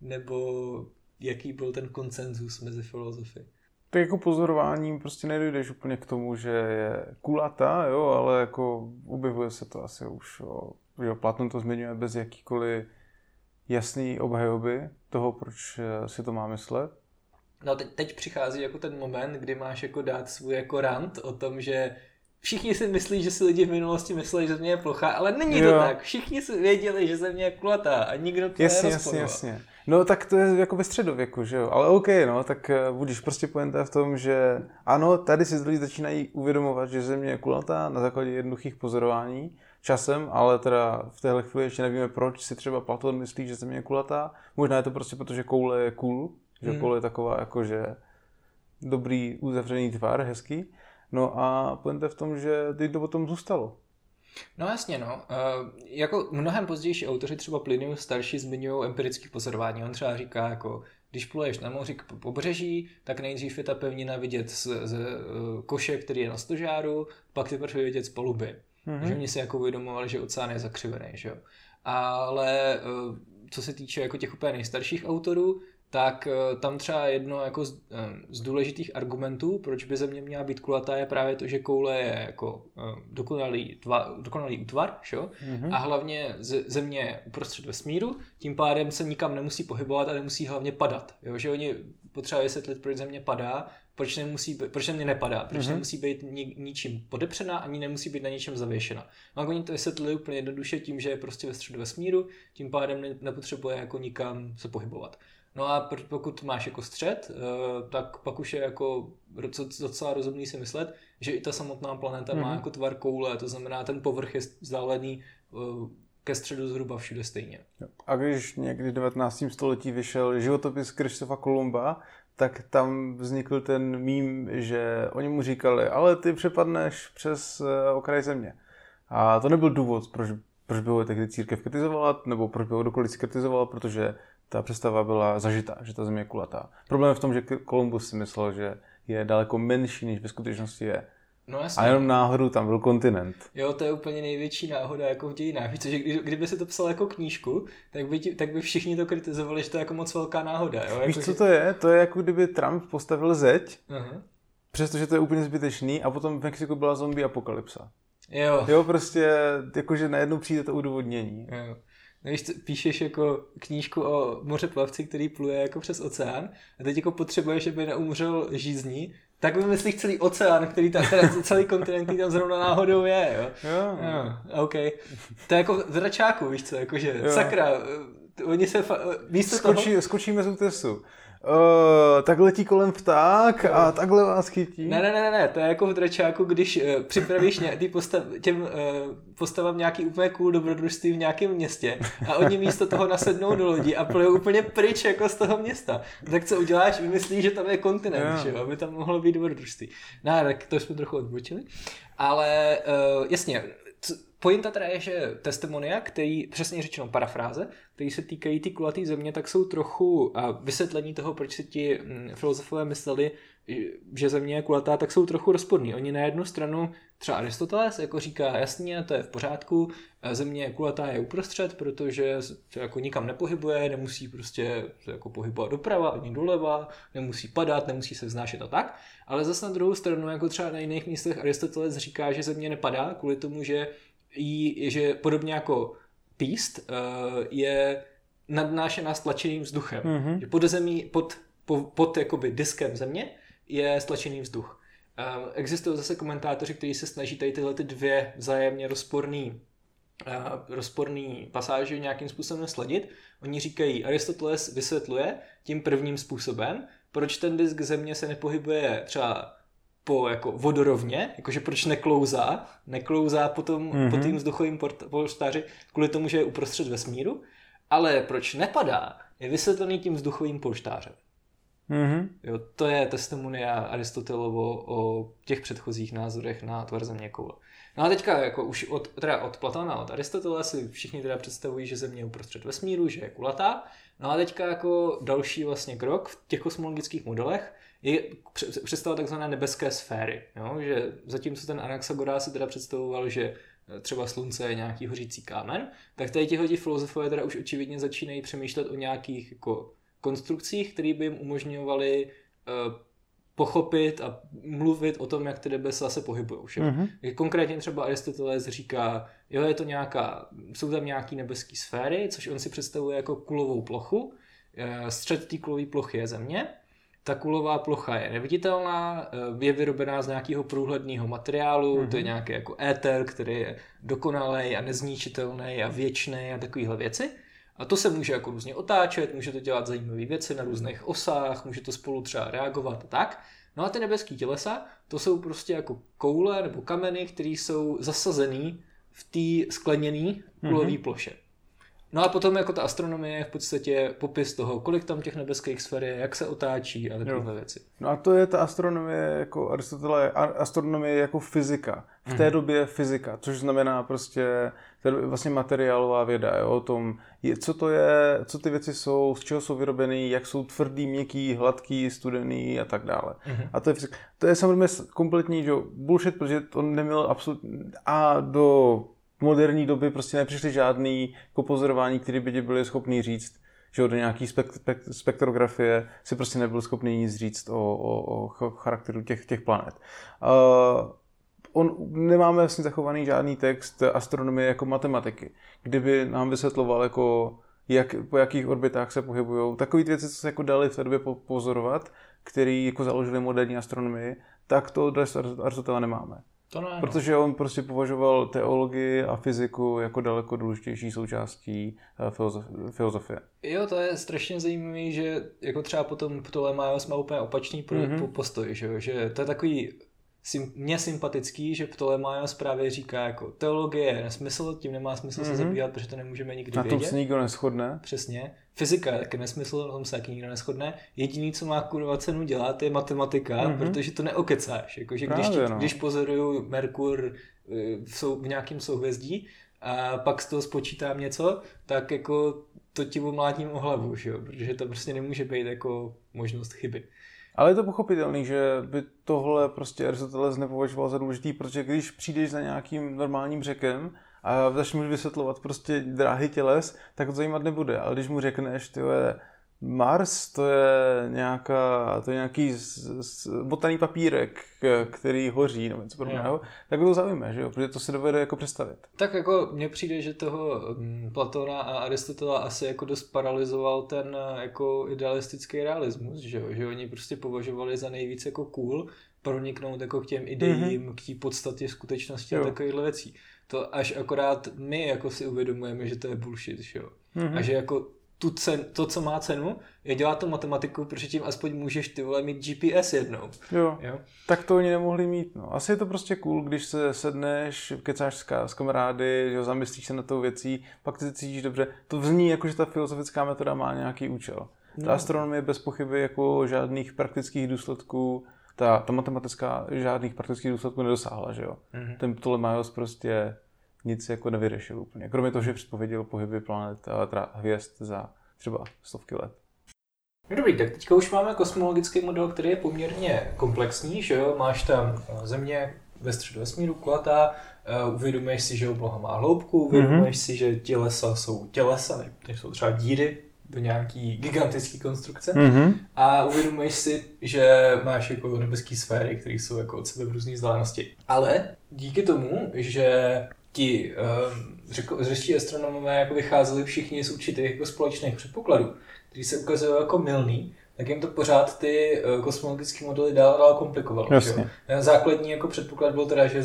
Nebo jaký byl ten koncenzus mezi filozofy? Tak jako pozorováním prostě nedojdeš úplně k tomu, že je kulatá, jo, ale jako objevuje se to asi už, jo, že Platon to zmiňuje bez jakýkoliv jasný obhajoby toho, proč si to má myslet. No teď, teď přichází jako ten moment, kdy máš jako dát svůj jako rant o tom, že všichni si myslí, že si lidi v minulosti mysleli, že země je plochá, ale není jo. to tak. Všichni si věděli, že země je kulatá a nikdo to jasně, jasně, jasně. No tak to je jako ve středověku, že jo, ale OK, no, tak eh, budíš prostě pointa v tom, že ano, tady si lidi začínají uvědomovat, že země je kulatá na základě jednoduchých pozorování časem, ale teda v téhle chvíli ještě nevíme, proč si třeba Platon myslí, že země je kulatá. Možná je to prostě proto, že koule je cool, že hmm. je taková jako, že dobrý uzavřený tvar, hezký. No a pointa v tom, že teď to potom zůstalo. No jasně, no. Uh, jako mnohem pozdější autoři, třeba Plinius starší, zmiňují empirické pozorování. On třeba říká, jako, když pluješ na moři k pobřeží, tak nejdřív je ta pevnina vidět z, z uh, koše, který je na stožáru, pak teprve vidět z paluby. Mm-hmm. Že oni si jako uvědomovali, že oceán je zakřivený, že jo. Ale uh, co se týče jako těch úplně nejstarších autorů, tak eh, tam třeba jedno jako z, eh, z důležitých argumentů, proč by země měla být kulatá, je právě to, že koule je jako eh, dokonalý, tva, dokonalý útvar, šo? Mm-hmm. a hlavně země je uprostřed vesmíru, tím pádem se nikam nemusí pohybovat a nemusí hlavně padat. Jo? Že oni potřebují vysvětlit, proč země padá, proč, nemusí, proč země nepadá, proč mm-hmm. nemusí být ni, ničím podepřená, ani nemusí být na ničem zavěšena. No a oni to vysvětlili úplně jednoduše tím, že je prostě ve středu vesmíru, tím pádem nepotřebuje jako nikam se pohybovat. No a pokud máš jako střed, eh, tak pak už je jako docela rozumný si myslet, že i ta samotná planeta mm-hmm. má mhm. jako tvar koule, to znamená ten povrch je vzdálený eh, ke středu zhruba všude stejně. A když někdy v 19. století vyšel životopis Krištofa Kolumba, tak tam vznikl ten mím, že oni mu říkali, ale ty přepadneš přes eh, okraj země. A to nebyl důvod, proč, proč by ho tehdy církev kritizovala, nebo proč by ho dokoliv kritizovala, protože ta představa byla zažitá, že ta země je kulatá. Problém je v tom, že Kolumbus si myslel, že je daleko menší, než ve skutečnosti je. No jasně. A jenom náhodou tam byl kontinent. Jo, to je úplně největší náhoda jako v dějinách. Víte, že kdy, kdyby se to psal jako knížku, tak by, ti, tak by všichni to kritizovali, že to je jako moc velká náhoda. Jo? Víš, jako, co že... to je? To je jako kdyby Trump postavil zeď, uh-huh. přestože to je úplně zbytečný, a potom v Mexiku byla zombie apokalypsa. Jo. Jo, prostě, jakože najednou přijde to udůvodnění. Jo. Když píšeš jako knížku o mořeplavci, který pluje jako přes oceán a teď jako potřebuješ, aby neumřel žízní, tak vymyslíš celý oceán, který tam, teda celý kontinent, který tam zrovna náhodou je, jo? Jo. jo OK. To je jako v dračáku, víš co, jakože sakra, oni se fa- místo Skočí, toho... Skočíme z útesu uh, tak letí kolem pták a takhle vás chytí. Ne, ne, ne, ne, to je jako v dračáku, když uh, připravíš ně, ty postav, těm uh, postavám nějaký úplně cool dobrodružství v nějakém městě a oni místo toho nasednou do lodi a plujou úplně pryč jako z toho města. Tak co uděláš? Vymyslíš, že tam je kontinent, yeah. že aby tam mohlo být dobrodružství. No, tak to jsme trochu odbočili. Ale uh, jasně, Pointa teda je, že testimonia, který, přesně řečeno parafráze, který se týkají ty kulatý země, tak jsou trochu vysvětlení toho, proč si ti mm, filozofové mysleli, že země je kulatá, tak jsou trochu rozporní. Oni na jednu stranu, třeba Aristoteles jako říká, jasně, to je v pořádku, země je kulatá je uprostřed, protože se jako nikam nepohybuje, nemusí prostě se jako pohybovat doprava ani doleva, nemusí padat, nemusí se vznášet a tak. Ale zase na druhou stranu, jako třeba na jiných místech Aristoteles říká, že země nepadá kvůli tomu, že jí, že podobně jako píst uh, je nadnášená stlačeným vzduchem. Mm-hmm. Že pod zemí, pod, pod, pod jakoby diskem země je stlačený vzduch. Uh, existují zase komentátoři, kteří se snaží tady tyhle ty dvě vzájemně rozporný uh, rozporný pasáže nějakým způsobem sladit. Oni říkají, Aristoteles vysvětluje tím prvním způsobem, proč ten disk země se nepohybuje třeba po jako vodorovně, jakože proč neklouzá, neklouzá po, tom, mm-hmm. po tým vzduchovým polštáři kvůli tomu, že je uprostřed vesmíru, ale proč nepadá, je vysvětlený tím vzduchovým polštářem. Mm-hmm. Jo, to je testimonia Aristotelovo o těch předchozích názorech na tvar země koule. No a teďka jako už od, teda od Platona, od Aristotela si všichni teda představují, že země je uprostřed vesmíru, že je kulatá. No a teďka jako další vlastně krok v těch kosmologických modelech je představa takzvané nebeské sféry. Jo? Že zatímco ten Anaxagorás si teda představoval, že e, třeba slunce je nějaký hořící kámen, tak tady tihleti filozofové teda už očividně začínají přemýšlet o nějakých jako konstrukcích, které by jim umožňovaly uh, pochopit a mluvit o tom, jak ty nebesa se pohybují. Mm-hmm. Konkrétně třeba Aristoteles říká, jo, je to nějaká, jsou tam nějaké nebeské sféry, což on si představuje jako kulovou plochu, e, střed té kulové plochy je země ta kulová plocha je neviditelná, eh, je vyrobená z nějakého průhledného materiálu, mm-hmm. to je nějaký jako éter, který je dokonalý a nezničitelný a věčný a takovéhle věci. A to se může jako různě otáčet, může to dělat zajímavé věci na různých osách, může to spolu třeba reagovat a tak. No a ty nebeský tělesa, to jsou prostě jako koule nebo kameny, které jsou zasazený v té skleněné kulové mm-hmm. ploše. No a potom jako ta astronomie je v podstatě popis toho, kolik tam těch nebeských sfér je, jak se otáčí a takové věci. No a to je ta astronomie jako Aristotele, astronomie jako fyzika. V té mm. době fyzika, což znamená prostě vlastně materiálová věda, jo, o tom, je, co to je, co ty věci jsou, z čeho jsou vyrobeny, jak jsou tvrdý, měkký, hladký, studený a tak dále. Mm-hmm. A to je, to je samozřejmě kompletní že, bullshit, protože to neměl absolutně, a do moderní doby prostě nepřišly žádný jako pozorování, které by byly schopný říct, že do nějaký spekt, spektrografie si prostě nebyl schopný nic říct o, o, o charakteru těch, těch planet. Uh, on, nemáme vlastně zachovaný žádný text astronomie jako matematiky, kdyby nám vysvětloval jako jak, po jakých orbitách se pohybují. Takové věci, co se jako dali v té době pozorovat, který jako založili moderní astronomii, tak to dnes Aristotela nemáme. To ne, no. Protože on prostě považoval teologii a fyziku jako daleko důležitější součástí eh, filozofie. Jo, to je strašně zajímavé, že jako třeba potom Ptolemaios má úplně opačný mm-hmm. postoj, že, že to je takový mě sympatický, že Ptolemaios právě říká jako teologie je nesmysl, tím nemá smysl mm-hmm. se mhm. zabývat, protože to nemůžeme nikdy Na vědět. Na tom se nikdo neschodne. Přesně. Fyzika je taky nesmysl, na tom se taky nikdo neschodne. Jediný, co má kurva cenu dělat, je matematika, mm-hmm. protože to neokecáš. Jako, že když, no. když pozoruju Merkur eh, v, sou, v nějakém souhvězdí a pak z toho spočítám něco, tak jako to ti omlátím o hlavu, že jo? protože to prostě nemůže být jako možnost chyby. Ale je to pochopitelný, že by tohle prostě Aristoteles nepovažoval za důležitý, protože když přijdeš za nějakým normálním řekem a začneš vysvětlovat prostě dráhy těles, tak to zajímat nebude. Ale když mu řekneš, ty Mars to je, nějaká, to je nějaký botaný papírek, který hoří nebo něco podobného, tak to zaujme, že jo? protože to se dovede jako představit. Tak jako mně přijde, že toho mm, Platona a Aristotela asi jako dost paralizoval ten jako idealistický realismus, že jo? že oni prostě považovali za nejvíc jako cool proniknout jako k těm ideím, mm-hmm. k té podstatě skutečnosti jo. a takovýchhle věcí. To až akorát my jako si uvědomujeme, že to je bullshit, že jo? Mm-hmm. A že jako tu cen, to, co má cenu, je dělat tu matematiku, protože tím aspoň můžeš ty vole mít GPS jednou. Jo. jo. Tak to oni nemohli mít. No. Asi je to prostě cool, když se sedneš, kecáš s, s kamarády, že zamyslíš se na tou věcí, pak ty cítíš dobře. To zní jako, že ta filozofická metoda má nějaký účel. No. Ta astronomie bez pochyby jako žádných praktických důsledků, ta, ta matematická žádných praktických důsledků nedosáhla, že jo. Mm-hmm. Ten Ptolemaios prostě nic jako nevyřešil úplně. Kromě toho, že předpověděl pohyby planet a hvězd za třeba stovky let. No dobrý, tak teďka už máme kosmologický model, který je poměrně komplexní, že jo? Máš tam eh, země ve středu vesmíru, kulatá, uh, uvědomuješ si, že obloha má hloubku, uvědomuješ mm-hmm. si, že tělesa jsou tělesa, ne, jsou třeba díry do nějaký gigantický konstrukce mm-hmm. a uvědomuješ si, že máš jako nebeský sféry, které jsou jako od sebe v různé vzdálenosti. Ale díky tomu, že ti uh, řečtí astronomové jako vycházeli všichni z určitých jako společných předpokladů, který se ukazují jako milný, tak jim to pořád ty uh, kosmologické modely dál, dál komplikovalo. Jasně. Základní jako předpoklad byl teda, že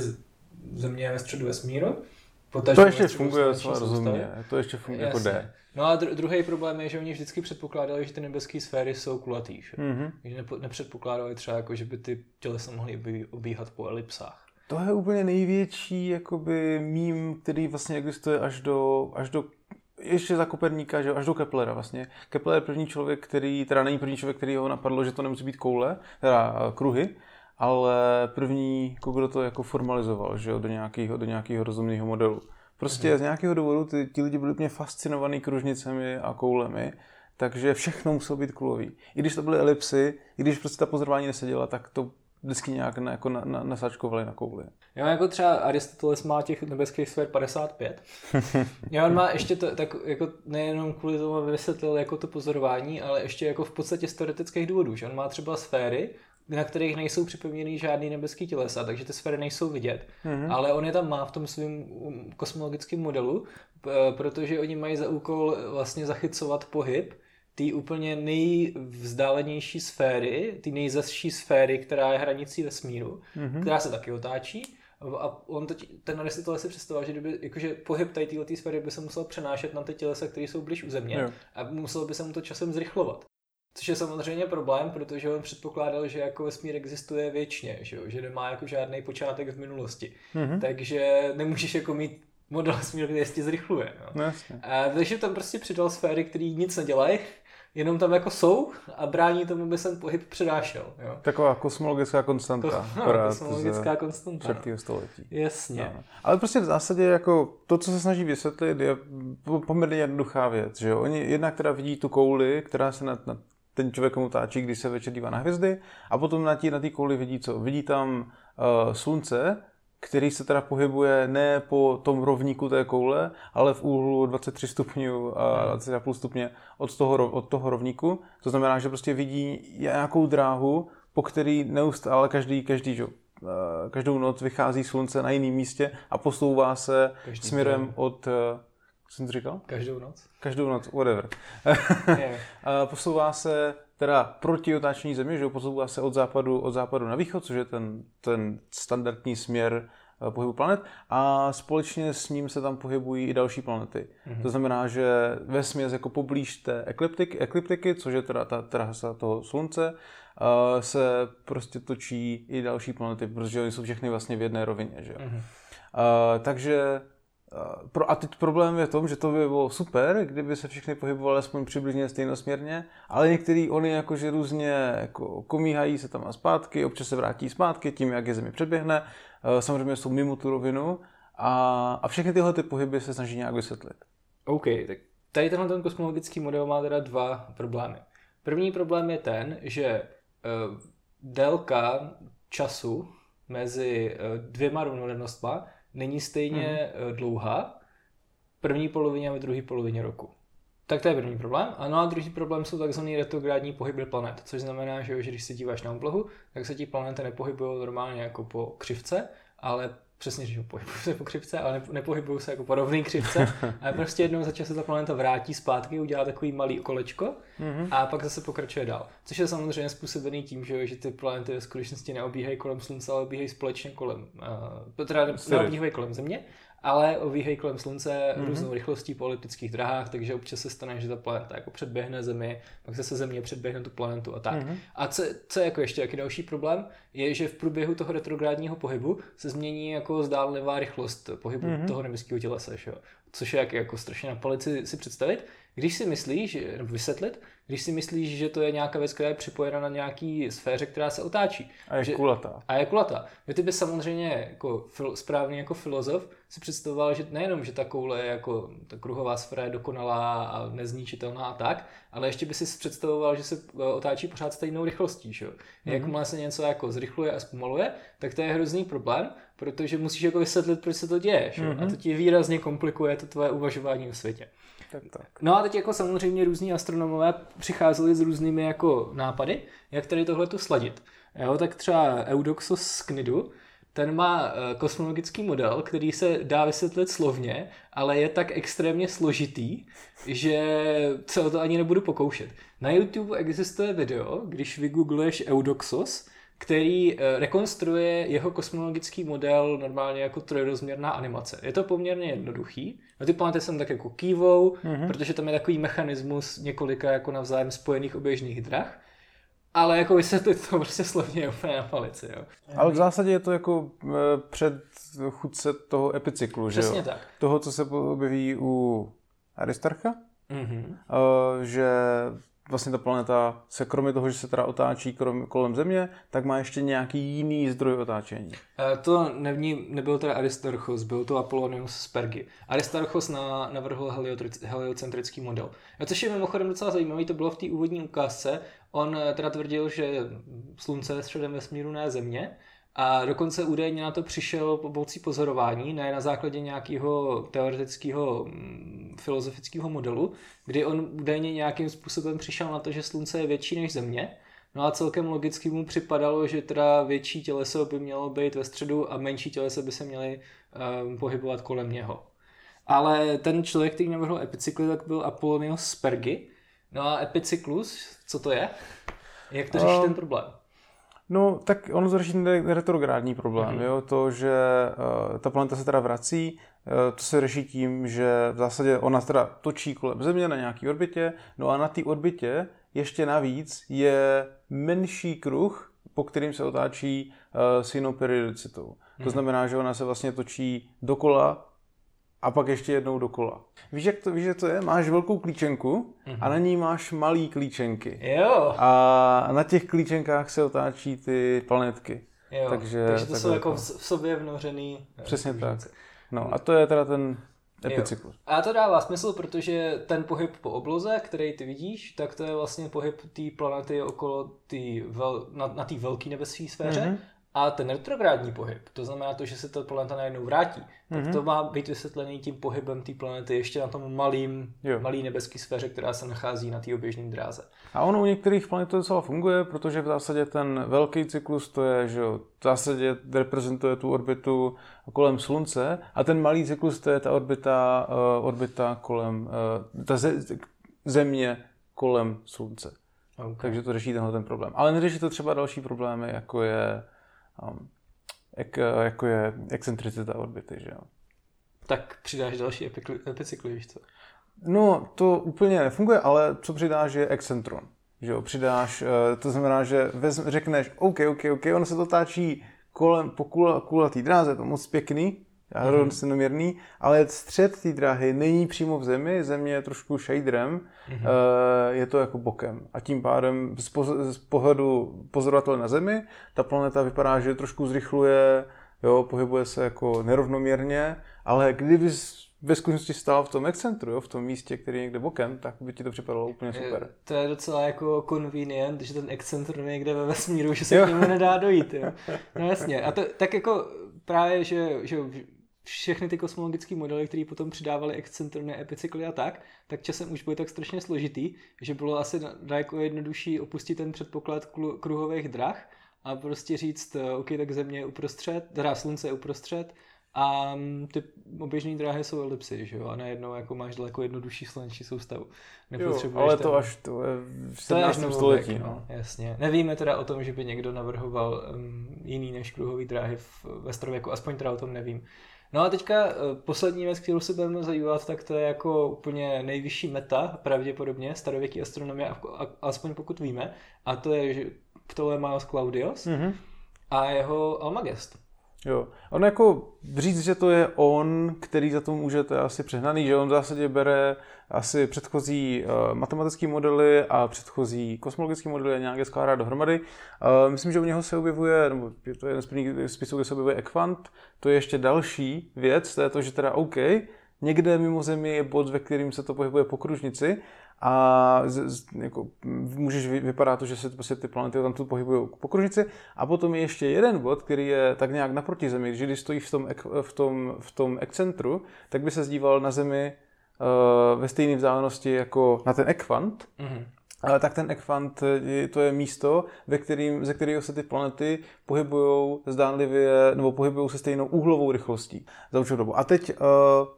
Země je ve středu vesmíru. Potaží to ještě funguje docela rozumně, to ještě funguje jako D. No a dru- druhý problém je, že oni vždycky předpokládali, že ty nebeské sféry jsou kulatý. Že? Mm-hmm. Nepo- nepředpokládali třeba, jako, že by ty tělesa mohly obíhat po elipsách. To je úplně největší jakoby mím, který vlastně existuje až do, až do ještě za Koperníka, že až do Keplera vlastně. Kepler je první člověk, který, teda není první člověk, který ho napadlo, že to nemusí být koule, teda eh, kruhy, ale první, jako kdo to jako formalizoval, že do nějakého, do nějakého rozumného modelu. Prostě mhm. z nějakého důvodu ty, ti lidi byli úplně fascinovaní kružnicemi a koulemi, takže všechno muselo být kulový. I když to byly elipsy, i když prostě ta pozorování neseděla, tak to vždycky nějak na, jako na, na, nasačkovali na kouli. Jo, jako třeba Aristoteles má těch nebeských sfér 55. jo, on má ještě to, tak jako nejenom kvůli tomu vysvětlil jako to pozorování, ale ještě jako v podstatě z teoretických důvodů, že on má třeba sféry, na kterých nejsou připomíněny žádný nebeský tělesa, takže ty sféry nejsou vidět. Mm-hmm. Ale on je tam má v tom svém um, kosmologickém modelu, protože oni mají za úkol vlastně zachycovat pohyb té úplně nejvzdálenější sféry, ty nejzasší sféry, která je hranicí vesmíru, mm-hmm. která se taky otáčí. A on teď, ten Aristoteles si představoval, že kdyby, jakože pohyb tady této sféry by se musel přenášet na ty tělesa, které jsou blíž u Země jo. a muselo by se mu to časem zrychlovat. Což je samozřejmě problém, protože on předpokládal, že jako vesmír existuje věčně, že, že nemá jako žádný počátek v minulosti. Mm-hmm. Takže nemůžeš jako mít model vesmíru, který se zrychluje. No. No, jasně. A, takže tam prostě přidal sféry, které nic nedělají, jenom tam jako jsou a brání tomu, aby se pohyb předášel. Jo. Taková kosmologická konstanta. To, no, kosmologická konstanta. Z století. Jasně. No. Ale prostě v zásadě jako to, co se snaží vysvětlit, je poměrně jednoduchá věc. Že jo? Oni jedna, která vidí tu kouli, která se na, na ten člověk otáčí, když se večer dívá na hvězdy a potom na té na kouli vidí co? Vidí tam uh, slunce, který se teda pohybuje ne po tom rovníku té koule, ale v úhlu 23 stupňů a 20,5 stupně od toho, od toho rovníku. To znamená, že prostě vidí nějakou dráhu, po který neustále každý, každý, že, eh, každou noc vychází slunce na jiném místě a posouvá se každý směrem den. od eh, co jsem to říkal? Každou noc. Každou noc, whatever. posouvá se teda proti otáčení země, že posouvá se od západu, od západu na východ, což je ten, ten standardní směr eh, pohybu planet a společně s ním se tam pohybují i další planety. Mm-hmm. To znamená, že ve směs jako poblíž té ekliptiky, ekliptiky což je teda ta trasa toho slunce, uh, se prostě točí i další planety, protože oni jsou všechny vlastně v jedné rovině. Že? Mm-hmm. Uh, takže a teď problém je v tom, že to by bylo super, kdyby se všechny pohybovaly aspoň přibližně stejnosměrně, ale některý oni jakože různě jako komíhají se tam a zpátky, občas se vrátí zpátky tím, jak je zemi předběhne, e, samozřejmě jsou mimo tu rovinu a, a všechny tyhle ty pohyby se snaží nějak vysvětlit. OK, tak tady tenhle ten kosmologický model má teda dva problémy. První problém je ten, že uh, délka času mezi uh, dvěma rovnodennostma není stejně mm. dlouhá v první polovině a v druhé polovině roku. Tak to je první problém. Ano a druhý problém jsou takzvaný retrográdní pohyby planet, což znamená, že, že když se díváš na oblohu, tak se ti planety nepohybují normálně jako po křivce, ale přesně, že pohybují se po křivce, ale nepohybují se jako po rovné křivce. A prostě jednou za čas se ta planeta vrátí zpátky, udělá takový malý kolečko mm-hmm. a pak zase pokračuje dál. Což je samozřejmě způsobený tím, že, že ty planety ve skutečnosti neobíhají kolem Slunce, ale obíhají společně kolem, uh, teda neobíhají kolem Země ale ovíhají kolem Slunce mm-hmm. různou rychlostí po elliptických drahách, takže občas se stane, že ta planeta jako předběhne Zemi, pak se Země předběhne tu planetu a tak. Mm-hmm. A co, co je jako ještě jaký další problém, je, že v průběhu toho retrográdního pohybu se změní jako zdánlivá rychlost pohybu mm-hmm. toho nebeského tělesa, že? což je jak, jako strašně na palici si představit. Když si myslíš, nebo vysvětlit, když si myslíš, že to je nějaká věc, která je připojena na nějaký sféře, která se otáčí. A je že, kulatá. A je kulatá. Že ty bys samozřejmě jako fil, správně jako filozof si představoval, že nejenom, že ta koule je jako ta kruhová sféra je dokonalá a nezničitelná a tak, ale ještě by si představoval, že se e, otáčí pořád stejnou rychlostí. Že? Mm-hmm. Jakmile se něco jako zrychluje a zpomaluje, tak to je hrozný problém, protože musíš jako vysvětlit, proč se to děje. Že? Mm-hmm. A to ti výrazně komplikuje to tvoje uvažování o světě. Tak, tak. No a teď jako samozřejmě různí astronomové přicházeli s různými jako nápady, jak tady tohle tu sladit. Jo, tak třeba Eudoxos z Knidu, ten má eh, kosmologický model, který se dá vysvětlit slovně, ale je tak extrémně složitý, že se o to ani nebudu pokoušet. Na YouTube existuje video, když vygoogluješ Eudoxos, který eh, rekonstruuje jeho kosmologický model normálně jako trojrozměrná animace. Je to poměrně jednoduchý. No ty planety jsem tak jako kývou, mm-hmm. protože tam je takový mechanismus několika jako navzájem spojených oběžných drah. Ale jako vysvětlit to prostě slovně úplně na palici, jo. Ale v zásadě je to jako eh, před chudce toho epicyklu, Přesně že jo? tak. Toho, co se objeví u Aristarcha, mm-hmm. že vlastně ta planeta se kromě toho, že se teda otáčí krom, kolem Země, tak má ještě nějaký jiný zdroj otáčení. E, to nevní, nebyl teda Aristarchos, byl to Apollonius z Pergy. Aristarchos na, navrhl heliocentrický model. A což je mimochodem docela zajímavý, to bylo v té úvodní ukázce. On e, teda tvrdil, že Slunce je středem vesmíru, ne Země, a dokonce údajně na to přišel pomocí pozorování, ne na základě nějakého teoretického mm, filozofického modelu, kdy on údajně nějakým způsobem přišel na to, že Slunce je větší než Země. No a celkem logicky mu připadalo, že teda větší těleso by mělo být ve středu a menší těleso by se měly um, pohybovat kolem něho. Ale ten člověk, který navrhl epicykly, tak byl Apollonios Spergy, No a epicyklus, co to je? Jak to řeší um, ten problém? No, tak ono to řeší ten retrográdní problém, mm-hmm. jo, to, že uh, ta planeta se teda vrací, uh, to se řeší tím, že v zásadě ona teda točí kolem Země na nějaký orbitě, no a na té orbitě ještě navíc je menší kruh, po kterým se otáčí uh, s jinou periodicitou. Mm-hmm. To mhm. znamená, že ona se vlastně točí dokola a pak ještě jednou dokola. Víš, jak to, víš, jak to je? Máš velkou klíčenku mm-hmm. a na ní máš malý klíčenky. Jo. A na těch klíčenkách se otáčí ty planetky. Jo. Takže, Takže to jsou jako v sobě vnořený. Eh, Přesně tak. No a to je teda ten epicyklus. Jo. A to dává smysl, protože ten pohyb po obloze, který ty vidíš, tak to je vlastně pohyb té planety okolo tý vel, na, na té velké nebesské sféře. Mm-hmm. A ten retrográdní pohyb, to znamená to, že se ta planeta najednou vrátí, tak mm-hmm. to má být vysvětlený tím pohybem té planety ještě na tom malým, malý nebeské sféře, která se nachází na té oběžné dráze. A ono u některých planet to docela funguje, protože v zásadě ten velký cyklus to je, že jo, v zásadě reprezentuje tu orbitu kolem Slunce a ten malý cyklus to je ta orbita, uh, orbita kolem, uh, ta ze, země kolem Slunce. Okay. Takže to řeší tenhle ten problém. Ale neřeší to třeba další problémy, jako je um, jak, jako je excentricita orbity, že jo. Tak přidáš další epicykly, víš co? No, to úplně nefunguje, ale co přidáš je excentron. Že jo, přidáš, eh, to znamená, že vezm, řekneš, OK, OK, OK, ono se to táčí kolem, po kulatý dráze, to moc pěkný, aerodynamický, mm-hmm. ale střed té dráhy není přímo v zemi, země je trošku shaderem, mm-hmm. je to jako bokem. A tím pádem z, poz- z pohledu pozorovatele na zemi, ta planeta vypadá, že trošku zrychluje, jo, pohybuje se jako nerovnoměrně, ale kdyby ve skutečnosti stál v tom excentru, jo, v tom místě, který je někde bokem, tak by ti to připadalo úplně super. To je docela jako convenient, že ten excentr někde ve vesmíru, že se jo. k němu nedá dojít. Jo. No jasně. A to, tak jako právě, že, že všechny ty kosmologické modely, které potom přidávali excentrony, epicykly a tak, tak časem už byly tak strašně složitý, že bylo asi daleko jednodušší opustit ten předpoklad kruhových drah a prostě říct, eh, OK, tak Země je uprostřed, teda Slunce je uprostřed a mm, ty oběžné dráhy jsou elipsy, že jo, a najednou jako máš daleko jednodušší sluneční soustavu. Jo, ale to až to je v 17. To je století. No. no. Jasně. Nevíme teda o tom, že by někdo navrhoval um, jiný než kruhový dráhy v, ve starověku, aspoň teda o tom nevím. No a teďka eh, poslední věc, kterou se budeme zajímat, tak to je jako úplně nejvyšší meta, pravděpodobně, starověký astronomie, aspoň pokud víme, a to je že Ptolemaios Claudius mm-hmm. a jeho Almagest. Jo. On jako říct, že to je on, který za to může, to je asi přehnaný, že on v zásadě bere asi předchozí uh, matematické modely a předchozí kosmologické modely a nějaké skládá dohromady. Uh, myslím, že u něho se objevuje, nebo to je jeden z prvních spisů, kde se objevuje ekvant, to je ještě další věc, to je to, že teda OK, někde mimo Zemi je bod, ve kterým se to pohybuje po kružnici a z, z, jako, můžeš vypadá to, že se prostě ty planety tam tu pohybují po kružnici a potom je ještě jeden bod, který je tak nějak naproti Zemi, že když stojíš v tom, v tom, v tom ekcentru, tak by se zdíval na Zemi uh, ve stejné vzdálenosti jako na ten ekvant, mm-hmm. Ale tak ten ekvant, to je místo, ve kterým, ze kterého se ty planety pohybují zdánlivě, nebo pohybují se stejnou úhlovou rychlostí za určitou dobu. A teď uh,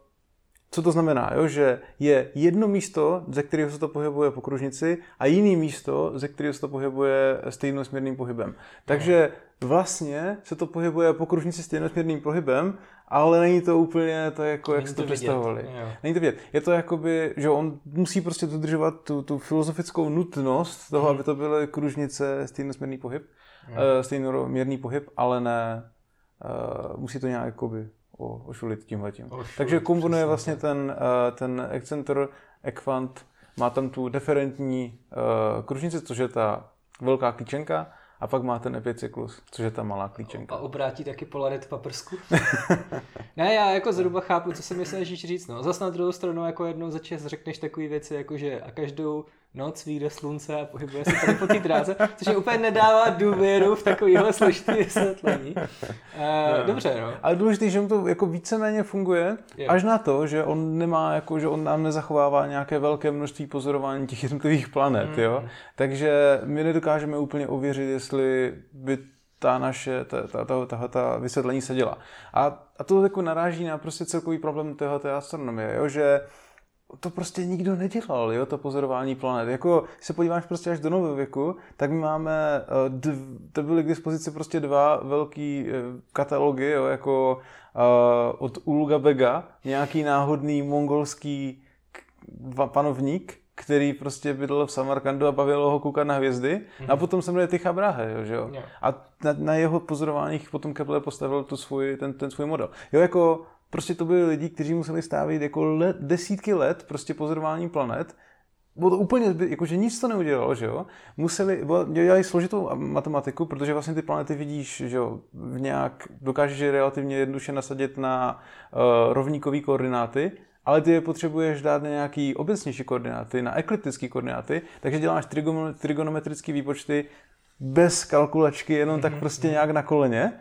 co to znamená? Jo? Že je jedno místo, ze kterého se to pohybuje po kružnici a jiný místo, ze kterého se to pohybuje stejnosměrným pohybem. Takže vlastně se to pohybuje po kružnici stejnosměrným pohybem, ale není to úplně to, jako, jak jste to představovali. Není to vidět. Je to jakoby, že on musí prostě dodržovat tu, tu filozofickou nutnost toho, hmm. aby to byly kružnice stejnosměrný pohyb, uh, stejnoměrný pohyb, ale ne, uh, musí to nějak jakoby ošulit tímhletím. Ošulit, Takže kombinuje vlastně ten, uh, ten Excenter Equant, má tam tu deferentní uh, kružnici, což je ta velká klíčenka, a pak má ten epicyklus, což je ta malá klíčenka. A obrátí taky polaret v paprsku? ne, já jako zhruba chápu, co se mi snažíš říct. No. Zas na druhou stranu jako jednou za čas řekneš takové věci, jako že a každou noc vyjde slunce a pohybuje se tady po té dráze, což je úplně nedává důvěru v takovýhle složitý vysvětlení. Uh, dobře, no. Ale důležité, že mu to jako víceméně funguje, jo. až na to, že on nemá, jako, že on nám nezachovává nějaké velké množství pozorování těch jednotlivých planet, mm. jo. Takže my nedokážeme úplně ověřit, jestli by ta naše, ta, ta, ta, ta, ta vysvětlení se dělá. A, a to jako naráží na prostě celkový problém téhle astronomie, jo? že to prostě nikdo nedělal, jo, to pozorování planet. Jako, když se podíváš prostě až do nového věku, tak my máme, eh, dv, to byly k dispozici prostě dva velký eh, katalogy, jo, jako uh, od Ulga Bega, nějaký náhodný mongolský panovník, který prostě bydlel v Samarkandu a bavilo ho koukat na hvězdy. Mm-hmm. A potom se jmenuje Tycha Brahe, jo, že jo? Yeah. A na, na, jeho pozorováních potom Kepler postavil tu svůj, ten, ten svůj model. Jo, jako prostě to byli lidi, kteří museli stávit jako let, desítky let prostě pozorování planet, bylo to úplně, jakože nic to neudělalo, že jo. Museli, dělali složitou matematiku, protože vlastně ty planety vidíš, že jo, v nějak, dokážeš je relativně jednoduše nasadit na uh, rovníkové koordináty, ale ty je potřebuješ dát na nějaký obecnější koordináty, na ekliptické koordináty, takže děláš trigonometrické výpočty bez kalkulačky, jenom tak mhm, prostě mhm. nějak na koleně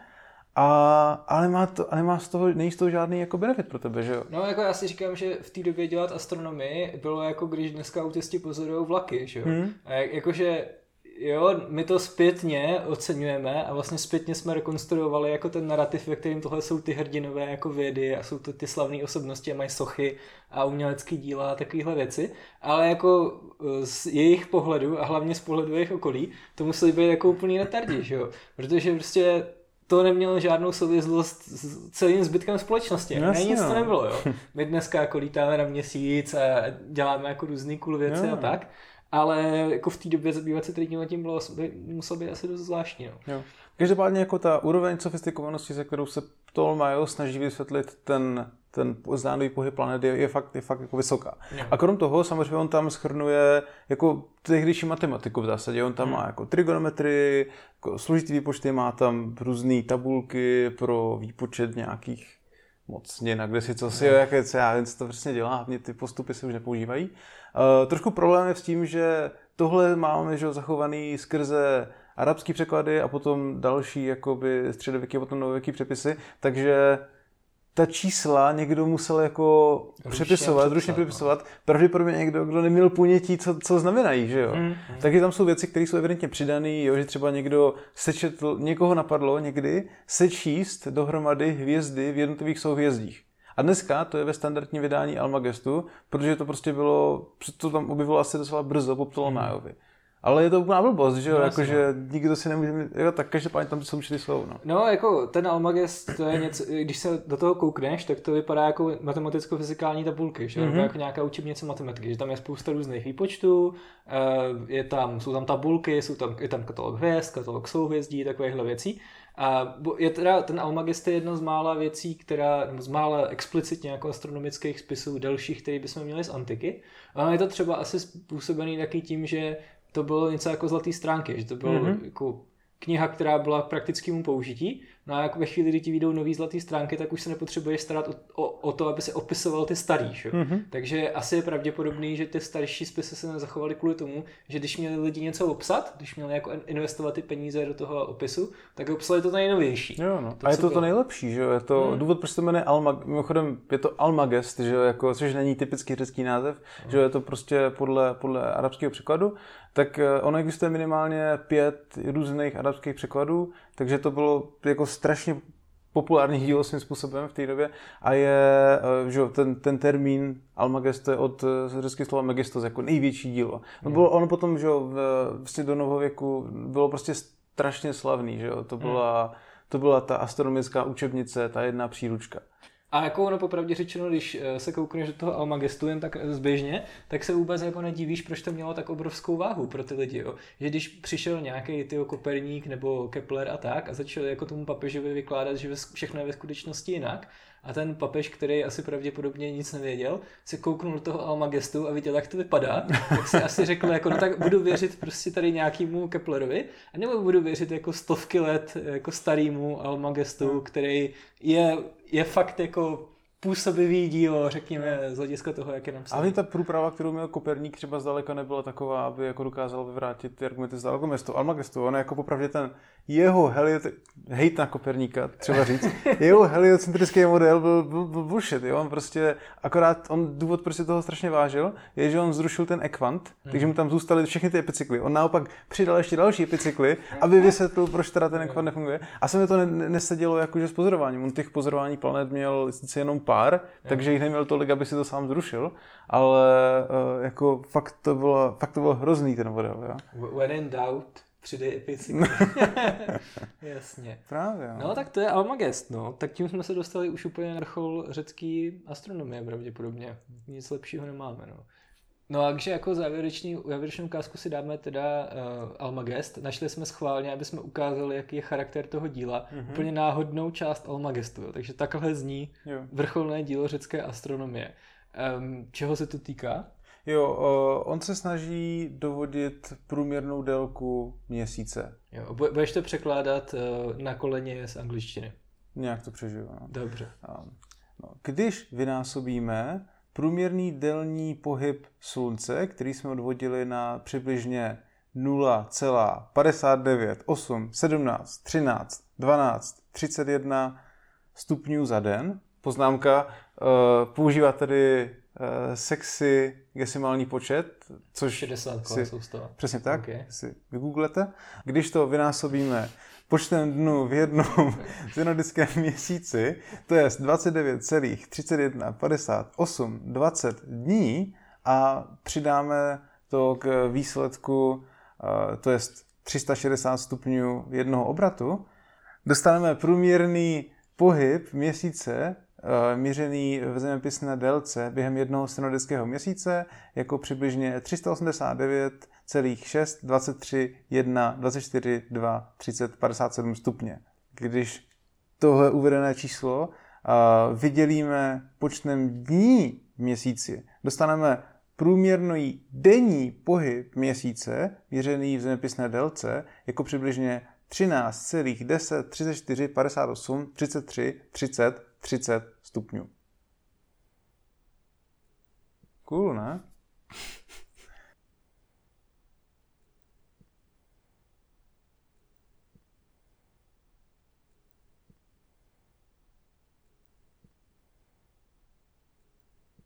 a, ale, má to, ale má z toho, není z toho žádný jako benefit pro tebe, že jo? No jako já si říkám, že v té době dělat astronomii bylo jako když dneska autisti pozorují vlaky, že jo? Hmm. A jak, jakože jo, my to zpětně oceňujeme a vlastně zpětně jsme rekonstruovali jako ten narrativ, ve kterým tohle jsou ty hrdinové jako vědy a jsou to ty slavné osobnosti a mají sochy a umělecké díla a takovéhle věci, ale jako z jejich pohledu a hlavně z pohledu jejich okolí to museli být jako úplný retardi, že jo? Protože prostě to nemělo žádnou souvislost s celým zbytkem společnosti. No, ne, nic to no. nebylo, jo. My dneska jako lítáme na měsíc a děláme jako různý cool věci jo. a tak, ale jako v té době zabývat se tady tím bylo, muselo být asi dost zvláštní. No. Jo. Každopádně jako ta úroveň sofistikovanosti, se kterou se Ptolemaio snaží vysvětlit ten ten zdánlivý pohyb planet je, je fakt, je fakt jako vysoká. No. A krom toho samozřejmě on tam schrnuje jako tehdejší matematiku v zásadě. On tam hmm. má jako trigonometrii, jako složitý výpočty, má tam různé tabulky pro výpočet nějakých mocnin a kde si co si, no. jaké co já co to přesně dělá, hlavně ty postupy se už nepoužívají. Uh, trošku problém je s tím, že tohle máme že, zachovaný skrze arabský překlady a potom další jakoby středověký a potom novověký přepisy, takže ta čísla někdo musel jako ručně přepisovat, ručně přepisovat, no. pravděpodobně někdo, kdo neměl ponětí, co, co znamenají, že jo. Mm, mm. Takže tam jsou věci, které jsou evidentně přidané, jo, že třeba někdo sečetl, někoho napadlo někdy sečíst dohromady hvězdy v jednotlivých souhvězdích. A dneska to je ve standardním vydání Almagestu, protože to prostě bylo, to tam objevilo asi docela brzo po Ptolomájovi. Mm. Ale je to úplná blbost, že jo, no, jakože no. nikdo si nemůže, jako, tak každopádně tam jsou čtyři slov, no. No, jako ten Almagest, to je něco, když se do toho koukneš, tak to vypadá jako matematicko-fyzikální tabulky, že mm-hmm. jako nějaká učebnice matematiky, že tam je spousta různých výpočtů, eh, je tam, jsou tam tabulky, jsou tam, je tam katalog hvězd, katalog souhvězdí, takovéhle věcí. A je teda, ten Almagest je jedna z mála věcí, která, z mála explicitně jako astronomických spisů delších, který bychom měli z antiky. Ale je to třeba asi způsobený taky tím, že to bylo něco jako zlatý stránky, že to bylo mm-hmm. jako kniha, která byla k praktickému použití. No a jako ve chvíli, kdy ti vyjdou nový zlatý stránky, tak už se nepotřebuješ starat o, o, o to, aby se opisoval ty starý. Že? Mm-hmm. Takže asi je pravděpodobný, že ty starší spisy se nezachovaly kvůli tomu, že když měli lidi něco obsat, když měli jako investovat ty peníze do toho opisu, tak obsali to nejnovější. Jo, no. To, a je to bylo. to nejlepší, že jo? Je to hmm. důvod, proč se jmenuje Alma, mimochodem je to Almagest, že jo? Jako, což není typický řecký název, hmm. že jo? je to prostě podle, podle arabského překladu tak eh, ono existuje minimálně pět různých arabských překladů, takže to bylo jako strašně populární dílo svým způsobem v té době a je, eh, že ten, ten termín Almagest je od eh, řeckého slova Megistos, jako největší dílo. No bylo, ono potom, že v, vlastně do novověku bylo prostě strašně slavný, že jo? To byla, to byla ta astronomická učebnice, ta jedna příručka. A jako ono popravdě řečeno, když eh, se koukneš do toho Almagestu jen tak zběžně, tak se vůbec jako nedivíš, proč to mělo tak obrovskou váhu pro ty lidi. Jo? Že když přišel nějaký tyjo Koperník nebo Kepler a tak a začal jako tomu papežovi vykládat, že všechno je ve skutečnosti jinak, a ten papež, který asi pravděpodobně nic nevěděl, se kouknul do toho Almagestu a viděl, jak to vypadá, tak si asi řekl, jako, no tak budu věřit prostě tady nějakému Keplerovi, a nebo budu věřit jako stovky let jako starýmu Almagestu, hmm. který je, je fakt jako působivý dílo, řekněme, z hlediska toho, jak je nám Ale ta průprava, kterou měl Koperník, třeba zdaleka nebyla taková, aby jako dokázal vyvrátit ty argumenty z Almagestu. Almagestu, on je jako popravdě ten jeho helio, hejt na Koperníka, třeba říct, jeho heliocentrický model byl, byl, byl bullshit, jo? on prostě, akorát on důvod, proč si toho strašně vážil, je, že on zrušil ten ekvant, hmm. takže mu tam zůstaly všechny ty epicykly. On naopak přidal ještě další epicykly, aby vysvětlil, proč teda ten ekvant nefunguje. A se mi to nesedělo jakože s pozorováním. On těch pozorování planet měl sice jenom pár, takže jich neměl tolik, aby si to sám zrušil, ale uh, jako fakt to bylo, fakt to bylo hrozný ten model. Jo? When in doubt, 3D epicykl. Jasně. Právě. No. no tak to je Almagest, no. Tak tím jsme se dostali už úplně na vrchol řecký astronomie pravděpodobně. Nic lepšího nemáme, no. No a takže jako závěrečný, závěrečnou ukázku si dáme teda uh, Almagest. Našli jsme schválně, aby jsme ukázali, jaký je charakter toho díla. Mm-hmm. Úplně náhodnou část Almagestu. Jo. Takže takhle zní jo. vrcholné dílo řecké astronomie. Um, čeho se to týká? Jo, uh, on se snaží dovodit průměrnou délku měsíce. Jo, budeš to překládat uh, na koleně z angličtiny. Nějak to přežiju. No. Dobře. Um, no, když vynásobíme průměrný delní pohyb Slunce, který jsme odvodili na přibližně 0,59, 8, 17, 13, 12, 31 stupňů za den. Poznámka uh, používá tedy sexy decimální počet, což 60 si, soustava. Přesně tak, okay. si vygooglete. Když to vynásobíme počtem dnů v jednom synodickém měsíci, to je 29,315820 dní a přidáme to k výsledku, eh, to je 360 stupňů jednoho obratu, dostaneme průměrný pohyb měsíce Eh, měřený v zeměpisné délce během jednoho synodického měsíce jako přibližně 389,6, 23, 1, 24, 2, 30, 57 stupně. Když tohle uvedené číslo eh, vydělíme počtem dní v měsíci, dostaneme průměrný denní pohyb měsíce, měřený v zeměpisné délce, jako přibližně 13,10, 34, 58, 33, 30, 30 stupňů. Cool, ne?